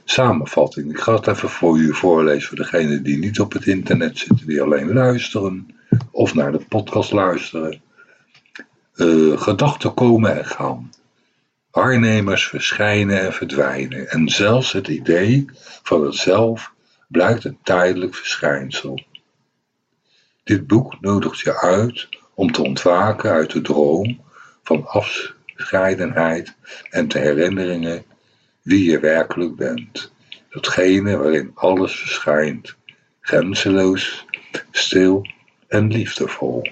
Samenvatting. Ik ga het even voor u voorlezen voor degenen die niet op het internet zitten, die alleen luisteren of naar de podcast luisteren. Uh, gedachten komen en gaan. Waarnemers verschijnen en verdwijnen. En zelfs het idee van het zelf blijkt een tijdelijk verschijnsel. Dit boek nodigt je uit om te ontwaken uit de droom van afscheidenheid en te herinneringen wie je werkelijk bent. Datgene waarin alles verschijnt, grenzeloos, stil en liefdevol.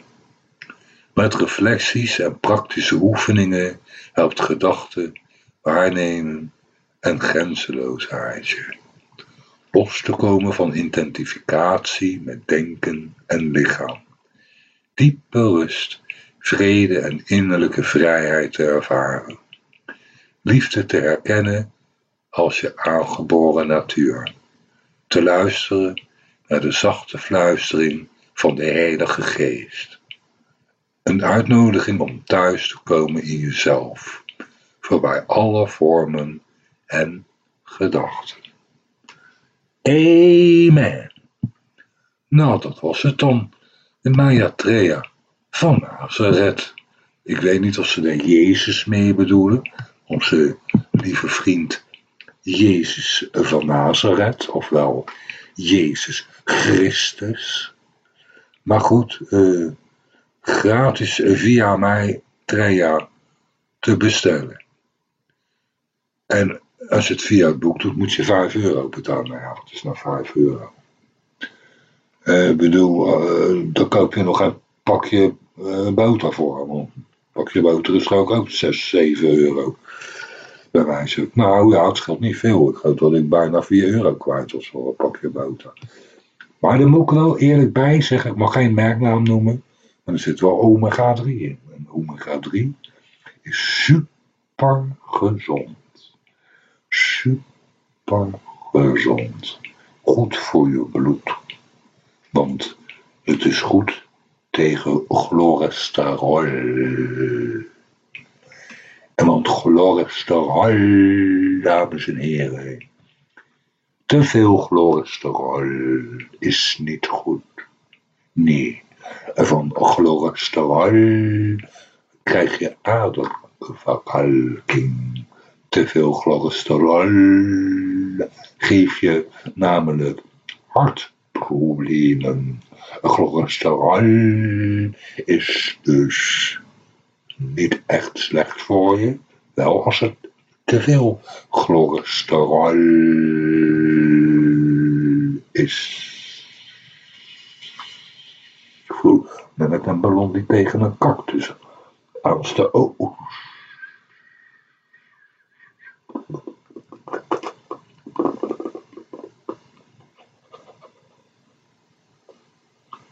Met reflecties en praktische oefeningen helpt gedachten waarnemen en grenzeloosheid je los te komen van identificatie met denken en lichaam. Diepe rust, vrede en innerlijke vrijheid te ervaren. Liefde te herkennen als je aangeboren natuur. Te luisteren naar de zachte fluistering van de Heilige Geest. Een uitnodiging om thuis te komen in jezelf, voorbij alle vormen en gedachten. Amen. Nou, dat was het dan. De Maitreya van Nazareth. Ik weet niet of ze daar Jezus mee bedoelen. Onze lieve vriend Jezus van Nazareth. Ofwel Jezus Christus. Maar goed, uh, gratis via mij Treya te bestellen. En als je het via het boek doet, moet je 5 euro betalen. Nou ja, het is nou 5 euro. Uh, ik bedoel, uh, dan koop je nog een pakje uh, boter voor. Een pakje boter is ook ook 6, 7 euro. Bij wijze. Nou ja, het scheelt niet veel. Ik geloof dat ik bijna 4 euro kwijt was voor een pakje boter. Maar daar moet ik wel eerlijk bij zeggen. Ik mag geen merknaam noemen. Maar er zit wel omega 3 in. En omega 3 is super gezond super gezond. Goed voor je bloed. Want het is goed tegen cholesterol. En want cholesterol, dames en heren, te veel cholesterol is niet goed. Nee, van cholesterol krijg je aderverkalking te veel cholesterol geef je namelijk hartproblemen. Cholesterol is dus niet echt slecht voor je, wel als het te veel cholesterol is. Goed, met een ballon die tegen een cactus als de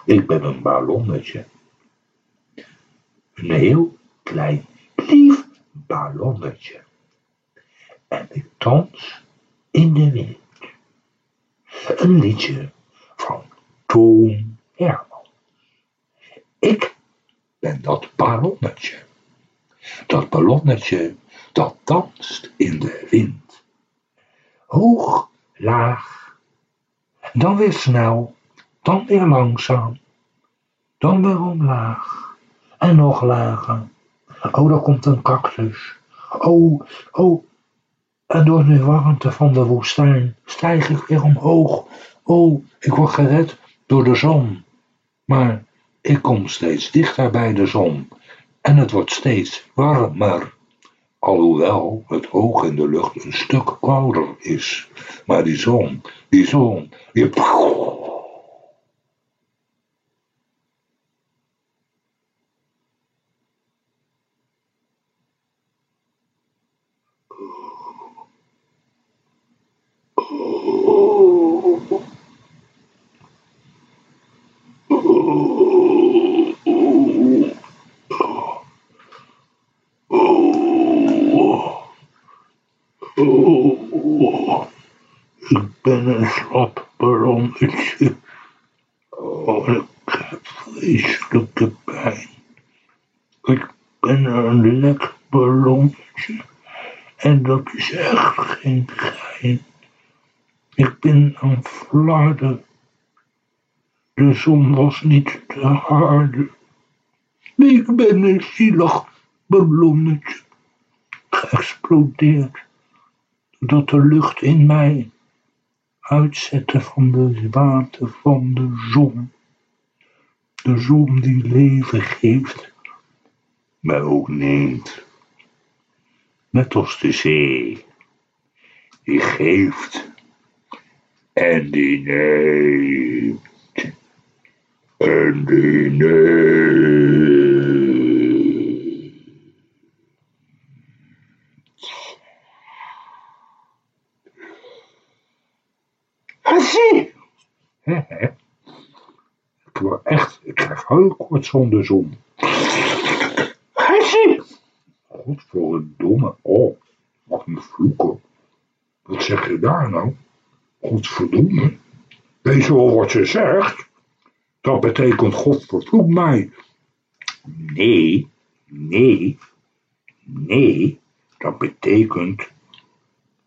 Ik ben een ballonnetje. Een heel klein, lief ballonnetje. En ik dans in de wind. Een liedje van Toon Herman. Ik ben dat ballonnetje. Dat ballonnetje dat danst in de wind. Hoog, laag, dan weer snel, dan weer langzaam, dan weer omlaag en nog lager. Oh, daar komt een cactus. Oh, oh, en door de warmte van de woestijn stijg ik weer omhoog. Oh, ik word gered door de zon. Maar ik kom steeds dichter bij de zon en het wordt steeds warmer. Alhoewel het hoog in de lucht een stuk kouder is. Maar die zon, die zon, die... Ik ben een slap ballonnetje. Oh, ik heb vreselijke pijn. Ik ben een lek ballonnetje. En dat is echt geen gein. Ik ben een flarden. De zon was niet te harde. Ik ben een zielig ballonnetje. Geëxplodeerd. Doordat de lucht in mij uitzette van de water van de zon. De zon die leven geeft, maar ook neemt. Net als de zee, die geeft en die neemt. En die neemt. Hassie! Ik word echt, ik krijg heel kort zonder zon. Godverdomme, oh, wat een vloeken. Wat zeg je daar nou? Godverdomme. Weet je wel wat je zegt? Dat betekent God vervloekt mij. Nee, nee, nee. Dat betekent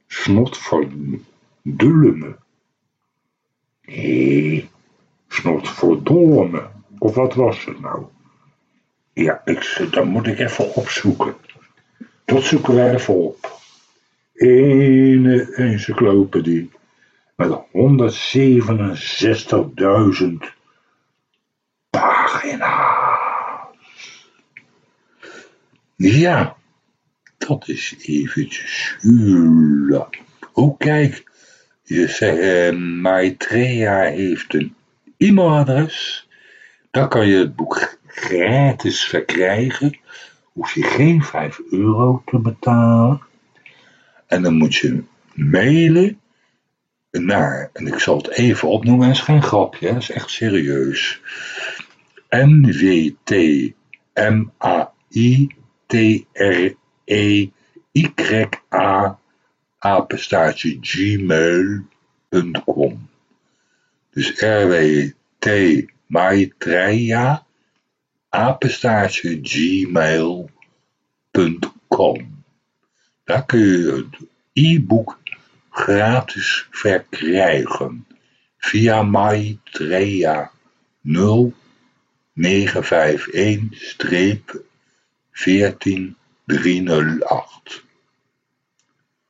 snot verdulle me. Nee, snot verdomme. Of wat was het nou? Ja, ik, dan moet ik even opzoeken. Dat zoeken wij even op. In de encyclopedie. Met 167.000 pagina's. Ja, dat is eventjes Jula. Oh kijk, je zegt, eh, Maitreya heeft een e-mailadres. Daar kan je het boek gratis verkrijgen. Hoef je geen 5 euro te betalen. En dan moet je mailen naar, en ik zal het even opnoemen, het is geen grapje, het is echt serieus. N-W-T-M-A-I-T-R-E-Y-A gmail.com Dus R-W-T Maitreya apenstaartje gmail.com Daar kun je het e-book gratis verkrijgen via Maitreya 0951-14308.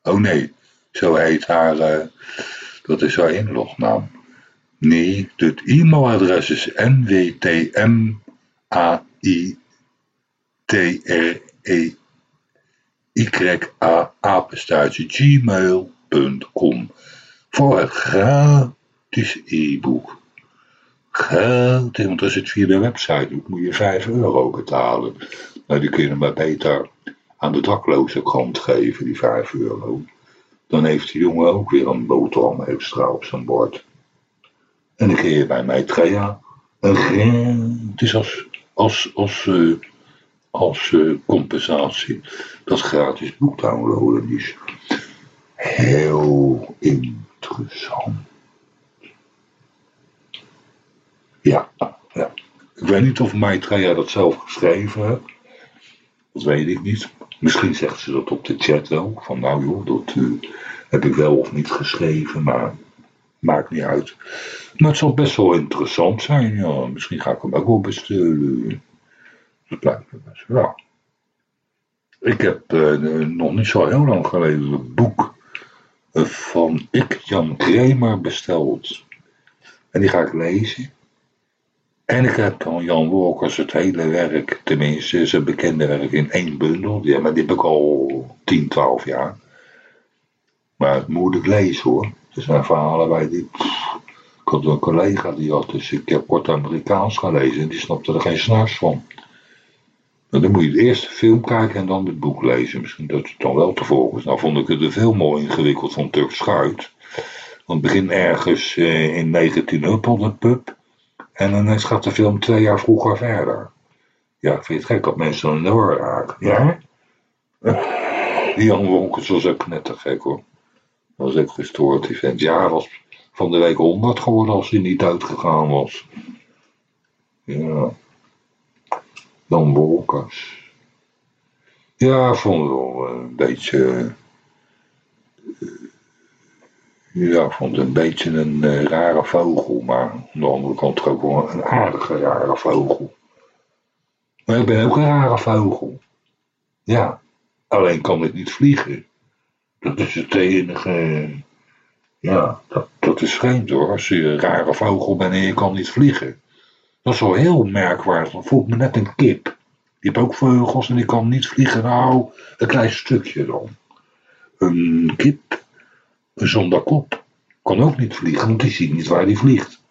Oh nee, zo heet haar, uh, dat is haar inlognaam. Nee, het e-mailadres is nwtmaitre apenstaartje gmail.com voor het gratis e-book. Gratis, want als het via de website doet, moet je 5 euro betalen. Nou, die kunnen maar beter aan de dakloze kant geven, die 5 euro. Dan heeft die jongen ook weer een boterham extra op zijn bord. En dan ging je bij mij Trea. Het is als, als, als, eh, als eh, compensatie dat gratis boek downloaden. Is heel interessant. Ja, ja. Ik weet niet of Maitreya dat zelf geschreven heeft. Dat weet ik niet. Misschien zegt ze dat op de chat wel. Van nou joh, dat eh, heb ik wel of niet geschreven. Maar maakt niet uit. Maar het zal best wel interessant zijn. Ja. Misschien ga ik hem ook wel bestellen. Dat lijkt me best wel. Ik heb uh, nog niet zo heel lang geleden een boek uh, van ik, Jan Kramer, besteld. En die ga ik lezen. En ik heb van Jan Walkers het hele werk, tenminste zijn bekende werk, in één bundel. Ja, maar die heb ik al 10, 12 jaar. Maar het moeilijk lezen hoor. Er zijn verhalen bij die. ik had een collega die had, dus ik heb kort Amerikaans gelezen en die snapte er geen snars van. Maar dan moet je eerst de film kijken en dan het boek lezen. Misschien dat het dan wel te volgen is. Nou vond ik het er veel mooi ingewikkeld van Turk Schuit. Want het begint ergens eh, in 19 Huppel, de pub. En dan gaat de film twee jaar vroeger verder. Ja, ik vind het gek dat mensen dan door raken. Ja? Die Jan Wonkers was ook net te gek hoor. Was ook gestoord. Die vent, ja, was van de week 100 geworden als hij niet uitgegaan was. Ja. Dan Wolkers. Ja, vond het wel een beetje ja, ik vond het een beetje een uh, rare vogel, maar aan de andere kant ook wel een aardige rare vogel. Maar ik ben ook een rare vogel. Ja, alleen kan ik niet vliegen. Dat is het enige. Ja, dat, dat is vreemd hoor. Als je een rare vogel bent en je kan niet vliegen. Dat is wel heel merkwaardig. Dat voelt me net een kip. Die heeft ook vleugels en die kan niet vliegen. Nou, een klein stukje dan. Een kip zonder kop kan ook niet vliegen, want die ziet niet waar die vliegt.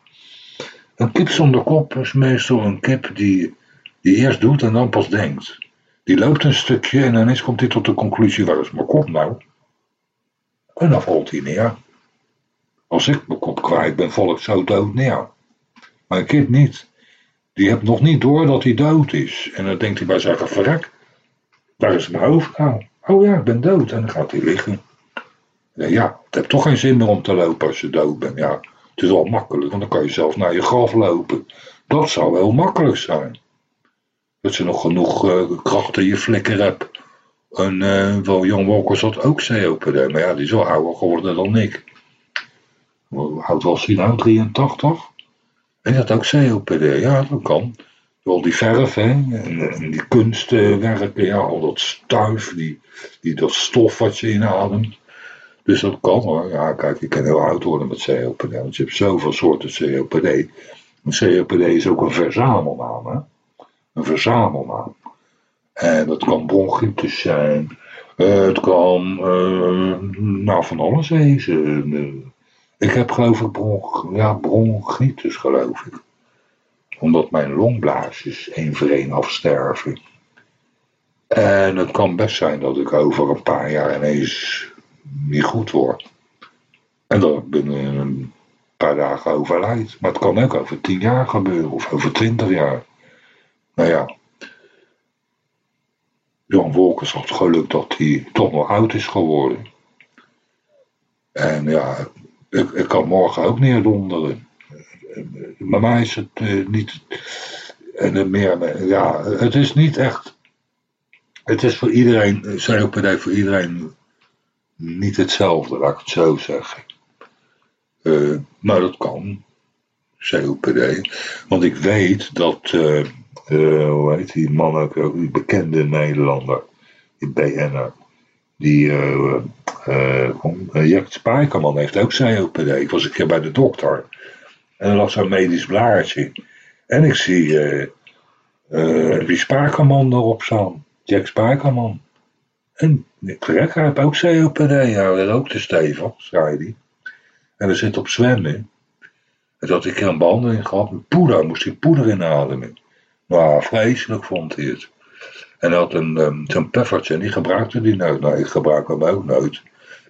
Een kip zonder kop is meestal een kip die, die eerst doet en dan pas denkt. Die loopt een stukje en ineens komt hij tot de conclusie, waar is mijn kop nou? En dan valt hij neer. Als ik mijn kop kwijt ben, val ik zo dood neer. Een kip niet. Die heeft nog niet door dat hij dood is. En dan denkt hij bij zijn verrek, waar is mijn hoofd nou? Oh ja, ik ben dood. En dan gaat hij liggen. Ja, het heeft toch geen zin meer om te lopen als je dood bent. Ja, het is wel makkelijk, want dan kan je zelf naar je graf lopen. Dat zou wel makkelijk zijn. Dat je nog genoeg uh, kracht in je flikker hebt. En uh, wel Jan Walker zat ook COPD, maar ja, die is wel ouder geworden dan ik. Oud was hij nou? 83? En had ook COPD, ja, dat kan. Wel die verf, hè, en, en die kunstwerken, ja, al dat stuif, die, die, dat stof wat je inademt. Dus dat kan hoor. Ja, kijk, je kan heel oud worden met COPD. Want je hebt zoveel soorten COPD. En COPD is ook een verzamelnaam. Hè? Een verzamelnaam. En dat kan bronchitis zijn. Het kan uh, nou, van alles wezen. Uh, ik heb geloof ik bronch, ja, bronchitis geloof ik. Omdat mijn longblaasjes één voor één afsterven. En het kan best zijn dat ik over een paar jaar ineens niet goed wordt. En dat binnen een paar dagen overlijdt. Maar het kan ook over tien jaar gebeuren of over twintig jaar. Nou ja. Jan Wolkers had geluk dat hij toch nog oud is geworden. En ja, ik, ik kan morgen ook neerdonderen. Maar mij is het uh, niet. En meer, ja, het is niet echt. Het is voor iedereen, COPD voor iedereen niet hetzelfde, laat ik het zo zeggen. Uh, maar dat kan. COPD. Want ik weet dat, uh, uh, hoe heet die man ook, die bekende Nederlander, die BN'er, die, uh, Jack Spijkerman heeft ook COPD. Ik was een keer bij de dokter en er lag zo'n medisch blaadje. En ik zie die Spijkerman erop staan. Jack Spijkerman. En correct, hij heeft ook COPD, hij ook te stevig, zei hij. En er zit op zwemmen. En dat ik een behandeling gehad met poeder, moest hij poeder inademen. Nou, vreselijk vond hij het. En hij had een, um, zo'n puffertje en die gebruikte die nooit. Nou, ik gebruik hem ook nooit.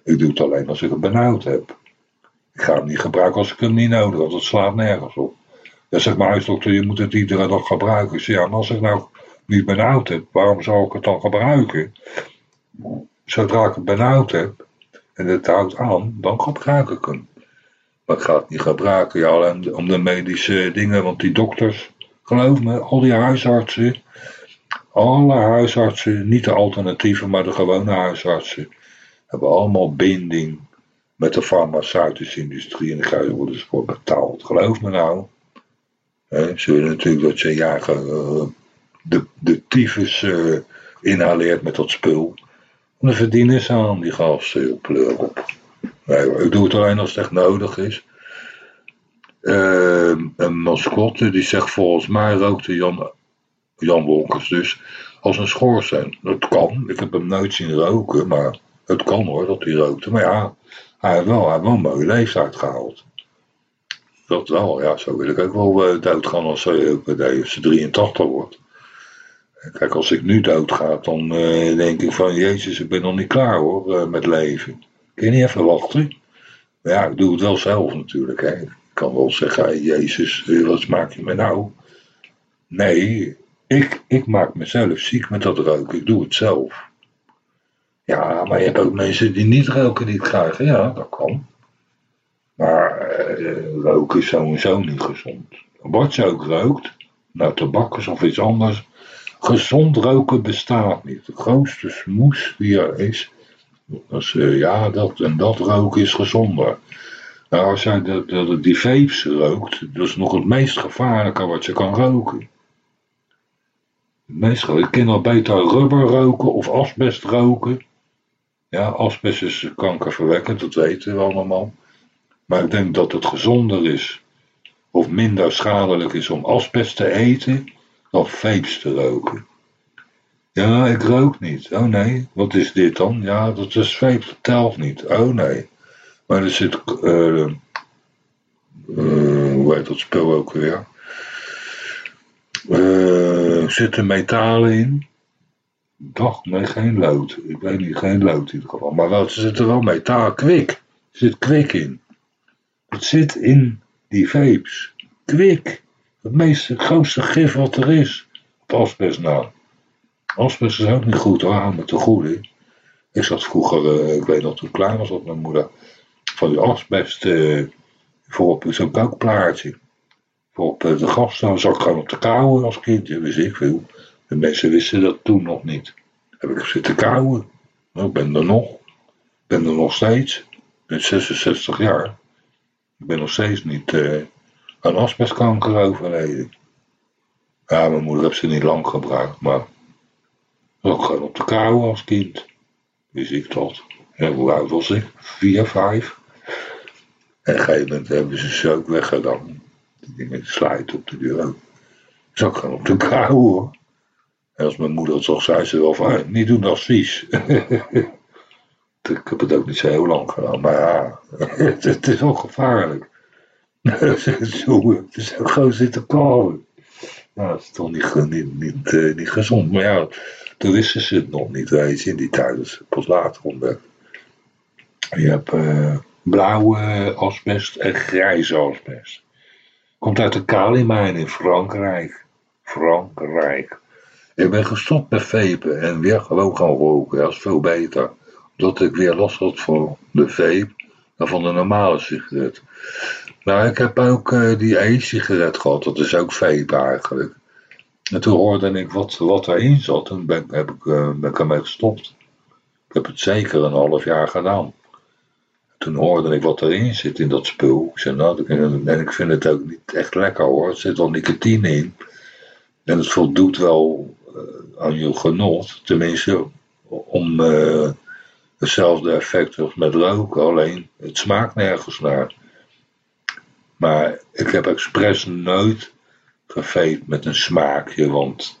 Ik doe het alleen als ik het benauwd heb. Ik ga hem niet gebruiken als ik hem niet nodig heb, dat slaat nergens op. Dan zegt mijn huisdokter, je moet het iedere dag gebruiken. Ik ja, maar als ik nou niet benauwd heb, waarom zou ik het dan gebruiken? Zodra ik het benauwd heb en het houdt aan, dan gebruik ik hem. Maar ik ga het niet gebruiken, ja, om de medische dingen, want die dokters Geloof me, al die huisartsen, alle huisartsen, niet de alternatieven, maar de gewone huisartsen, hebben allemaal binding met de farmaceutische industrie en daar worden ze voor betaald. Geloof me nou. ze willen natuurlijk dat je ja, eh, de, de tyfus uh, inhaleert met dat spul. En dan verdienen ze aan die gasten, pleur op. Ik doe het alleen als het echt nodig is. Uh, een mascotte die zegt volgens mij rookte Jan, Jan Wolkers dus als een schoorsteen. Dat kan, ik heb hem nooit zien roken, maar het kan hoor dat hij rookte. Maar ja, hij heeft wel, hij wel een mooie leeftijd gehaald. Dat wel, ja, zo wil ik ook wel uh, doodgaan als als ze 83 wordt. Kijk, als ik nu doodga, dan uh, denk ik van, jezus, ik ben nog niet klaar hoor, met leven. Kun je niet even wachten? Maar ja, ik doe het wel zelf natuurlijk. Hè. Kan wel zeggen, Jezus, wat maak je me nou? Nee, ik, ik maak mezelf ziek met dat roken. Ik doe het zelf. Ja, maar je hebt ook mensen die niet roken die het krijgen. Ja, dat kan. Maar eh, roken is sowieso niet gezond. Wat je ook rookt, nou tabak is of iets anders. Gezond roken bestaat niet. De grootste smoes die er is, dus, uh, ja, dat en dat roken is gezonder. Nou, als jij de, de, die vapes rookt, dat is nog het meest gevaarlijke wat je kan roken. Het ik kan al beter rubber roken of asbest roken. Ja, asbest is kankerverwekkend, dat weten we allemaal. Maar ik denk dat het gezonder is, of minder schadelijk is om asbest te eten, dan vapes te roken. Ja, ik rook niet. Oh nee, wat is dit dan? Ja, dat is vape, dat telt niet. Oh nee. Maar er zit, uh, uh, hoe heet dat spel ook weer? Uh, zitten metalen in. Dag, nee, geen lood. Ik weet niet, geen lood in ieder geval. Maar wel, er zit er wel metaal, kwik. Er zit kwik in. Het zit in die vapes. Kwik. Het meeste, grootste gif wat er is. Op asbest nou. Asbest is ook niet goed hoor, met de goede. Ik zat vroeger, ik weet nog toen ik klaar was op mijn moeder, van die asbest uh, voor op zo'n kookplaatje. Voor op uh, de gas dan zat ik gewoon op de kouwen als kind, wist ik veel. De mensen wisten dat toen nog niet. Heb ik zitten kouwen. Nou, ik ben er nog. Ik ben er nog steeds. Ik ben 66 jaar. Ik ben nog steeds niet uh, aan asbestkanker overleden. Ja, mijn moeder heeft ze niet lang gebruikt, maar ook gewoon op de kou als kind. Wist ik dat. En hoe oud was ik? Vier, vijf. En op een gegeven moment hebben ze ze ook weggedaan. Die dingen sluiten op de deur. Zat gewoon op de hoor. En als mijn moeder het zag, zei ze wel van, niet doen als vies. ik heb het ook niet zo heel lang gedaan, maar ja, het, is wel gevaarlijk. zo, het is ook gewoon zitten kauwen. Nou, dat is toch niet, niet, niet, uh, niet gezond. Maar ja, toen wisten ze het nog niet, weet je, in die tijd. Dus pas later ontdekt. Je hebt uh, blauwe asbest en grijze asbest. Komt uit de kalimijn in Frankrijk. Frankrijk. Ik ben gestopt met vapen en weer gewoon gaan roken. Dat is veel beter. Omdat ik weer last had van de vape dan van de normale sigaret. Nou, ik heb ook uh, die e-sigaret gehad. Dat is ook vape eigenlijk. En toen hoorde ik wat, wat erin zat. En ben, heb ik, uh, ben ik ermee gestopt. Ik heb het zeker een half jaar gedaan. Toen hoorde ik wat erin zit in dat spul. Ik zei, nou, en ik vind het ook niet echt lekker hoor. Er zit wel nicotine in. En het voldoet wel uh, aan je genot. Tenminste, om uh, hetzelfde effect als met roken. Alleen, het smaakt nergens naar. Maar ik heb expres nooit geveed met een smaakje. Want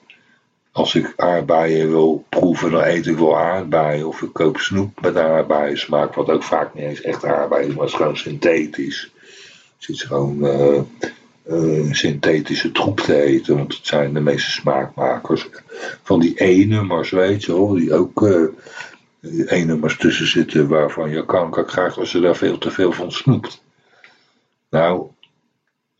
als ik aardbeien wil proeven, dan eet ik wel aardbeien. Of ik koop snoep met aardbeien smaak. Wat ook vaak niet eens echt aardbeien is, maar het is gewoon synthetisch. Het is gewoon uh, uh, synthetische troep te eten. Want het zijn de meeste smaakmakers. Van die E-nummers, weet je wel. Die ook uh, E-nummers tussen zitten waarvan je kanker krijgt als je daar veel te veel van snoept. Nou,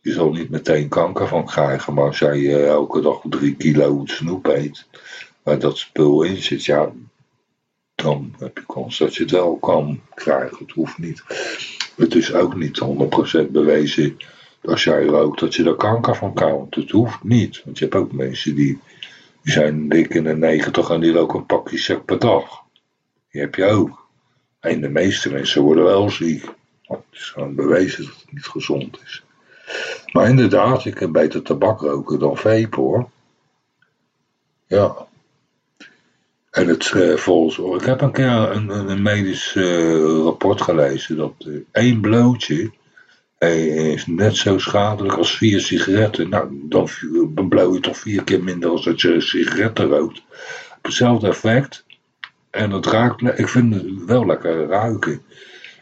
je zal niet meteen kanker van krijgen, maar als jij uh, elke dag drie kilo snoep eet, waar dat spul in zit, ja, dan heb je kans dat je het wel kan krijgen. Het hoeft niet. Het is ook niet 100% bewezen als jij rookt, dat je er kanker van krijgt. Dat hoeft niet. Want je hebt ook mensen die, zijn dik in de negentig en die roken een pakje sec per dag. Die heb je ook. En de meeste mensen worden wel ziek. Het is gewoon bewezen dat het niet gezond is. Maar inderdaad, ik heb beter tabak roken dan vape hoor. Ja. En het uh, volgens, ik heb een keer een, een medisch uh, rapport gelezen dat uh, één blootje is net zo schadelijk als vier sigaretten. Nou, dan blow je toch vier keer minder als dat je sigaretten rookt. Hetzelfde effect. En het raakt, ik vind het wel lekker ruiken.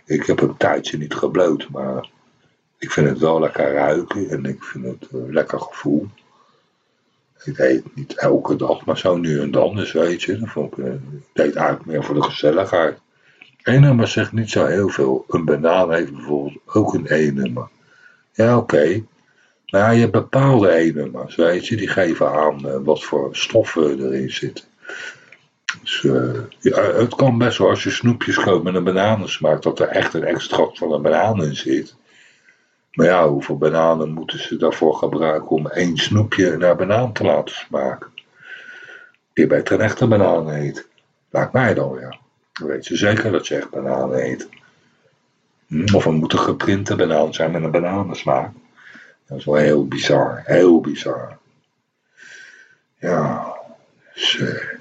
Ik heb een tijdje niet gebloot, maar ik vind het wel lekker ruiken en ik vind het een lekker gevoel. Ik het niet elke dag, maar zo nu en dan, dus weet je. Dan vond ik, ik deed eigenlijk meer voor de gezelligheid. Eén nummer zegt niet zo heel veel. Een banaan heeft bijvoorbeeld ook een E-nummer. Ja, oké. Maar ja, je hebt bepaalde E-nummers, weet je. Die geven aan uh, wat voor stoffen erin zitten. Dus het kan best wel als je snoepjes koopt met een bananensmaak, dat er echt een extract van een banaan in zit. Maar ja, hoeveel bananen moeten ze daarvoor gebruiken om één snoepje naar banaan te laten smaken? Je beter een echte banaan eet. Lijkt mij dan, ja. Dan weet je zeker dat je echt bananen eet. Hm, of een moet een geprinte banaan zijn met een bananensmaak. Dat is wel heel bizar. Heel bizar. Ja. Dus, uh,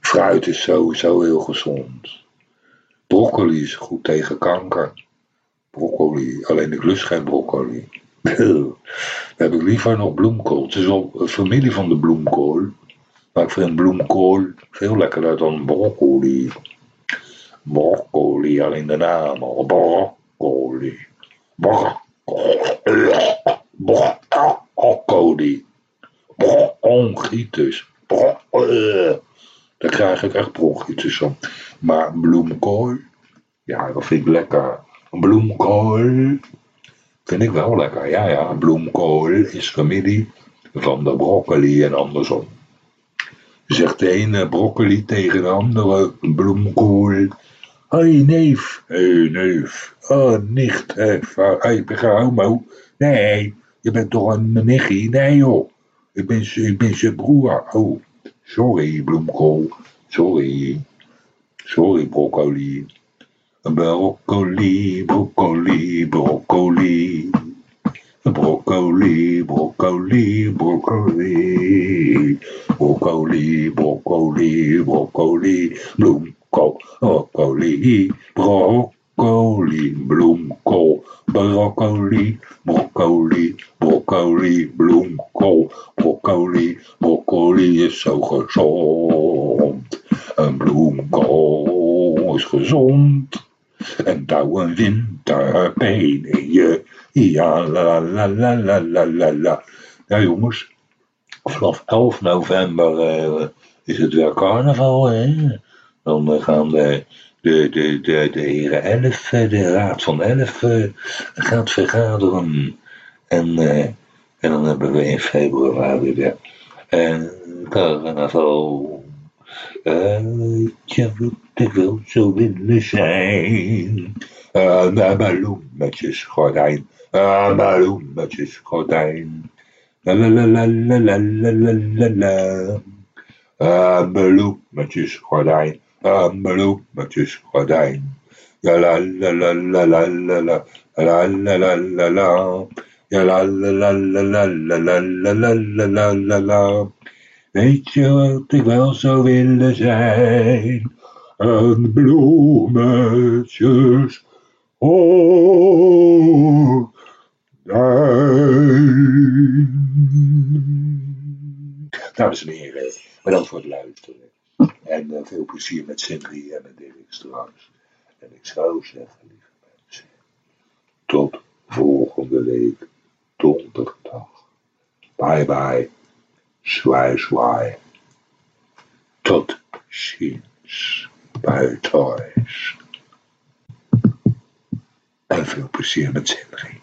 fruit is sowieso heel gezond. Broccoli is goed tegen kanker. Broccoli. Alleen ik lust geen broccoli. Dan heb ik liever nog bloemkool. Het is al een familie van de bloemkool. Maar ik vind bloemkool veel lekkerder dan broccoli. Broccoli, alleen de naam al. Broccoli. Broccoli. Bronchitis. Daar krijg ik echt bronchitis van. Maar bloemkool, ja, dat vind ik lekker. Bloemkool vind ik wel lekker. Ja, ja, bloemkool is familie van de broccoli en andersom. Zegt de ene broccoli tegen de andere bloemkool. Hoi neef, hey neef, oh nicht, hey, ben je homo? Nee, je bent toch een nichtje? Nee joh, ik ben, ik ben zijn broer. Oh, sorry bloemkool, sorry, sorry broccoli. Broccoli, broccoli, broccoli. Broccoli, broccoli, broccoli. Broccoli, broccoli, broccoli. Bloemkool, broccoli, broccoli, bloemkool. Broccoli, broccoli, broccoli, bloemkool. Broccoli, broccoli is zo gezond. Een bloemkool is gezond. En douw een winterpijn in je. Ja, la la la la la la la. Ja jongens, vanaf 11 november uh, is het weer carnaval. Hè? Dan uh, gaan de, de, de, de, de heren 11, de raad van 11 uh, gaat vergaderen. En, en dan hebben we in februari weer carnaval. ja, ik wil zo willen zijn. Uh, bloemetjes gordijn, uh, bloemetjes gordijn. La la la la la la la la la. Uh, bloemetjes gordijn, uh, bloemetjes gordijn. Ja la la la la la la la la la la la la. Ja la la la la la la la la la la la la. Weet je wat ik wel zou willen zijn? Een bloemetjes. Dames en heren, bedankt voor het luisteren. En uh, veel plezier met Cindy en met Dirk trouwens. En ik zou zeggen, lieve mensen, tot volgende week donderdag. Bye bye. Zwaai, zwaai. Tot ziens. Buiten toys. En veel plezier met Henry.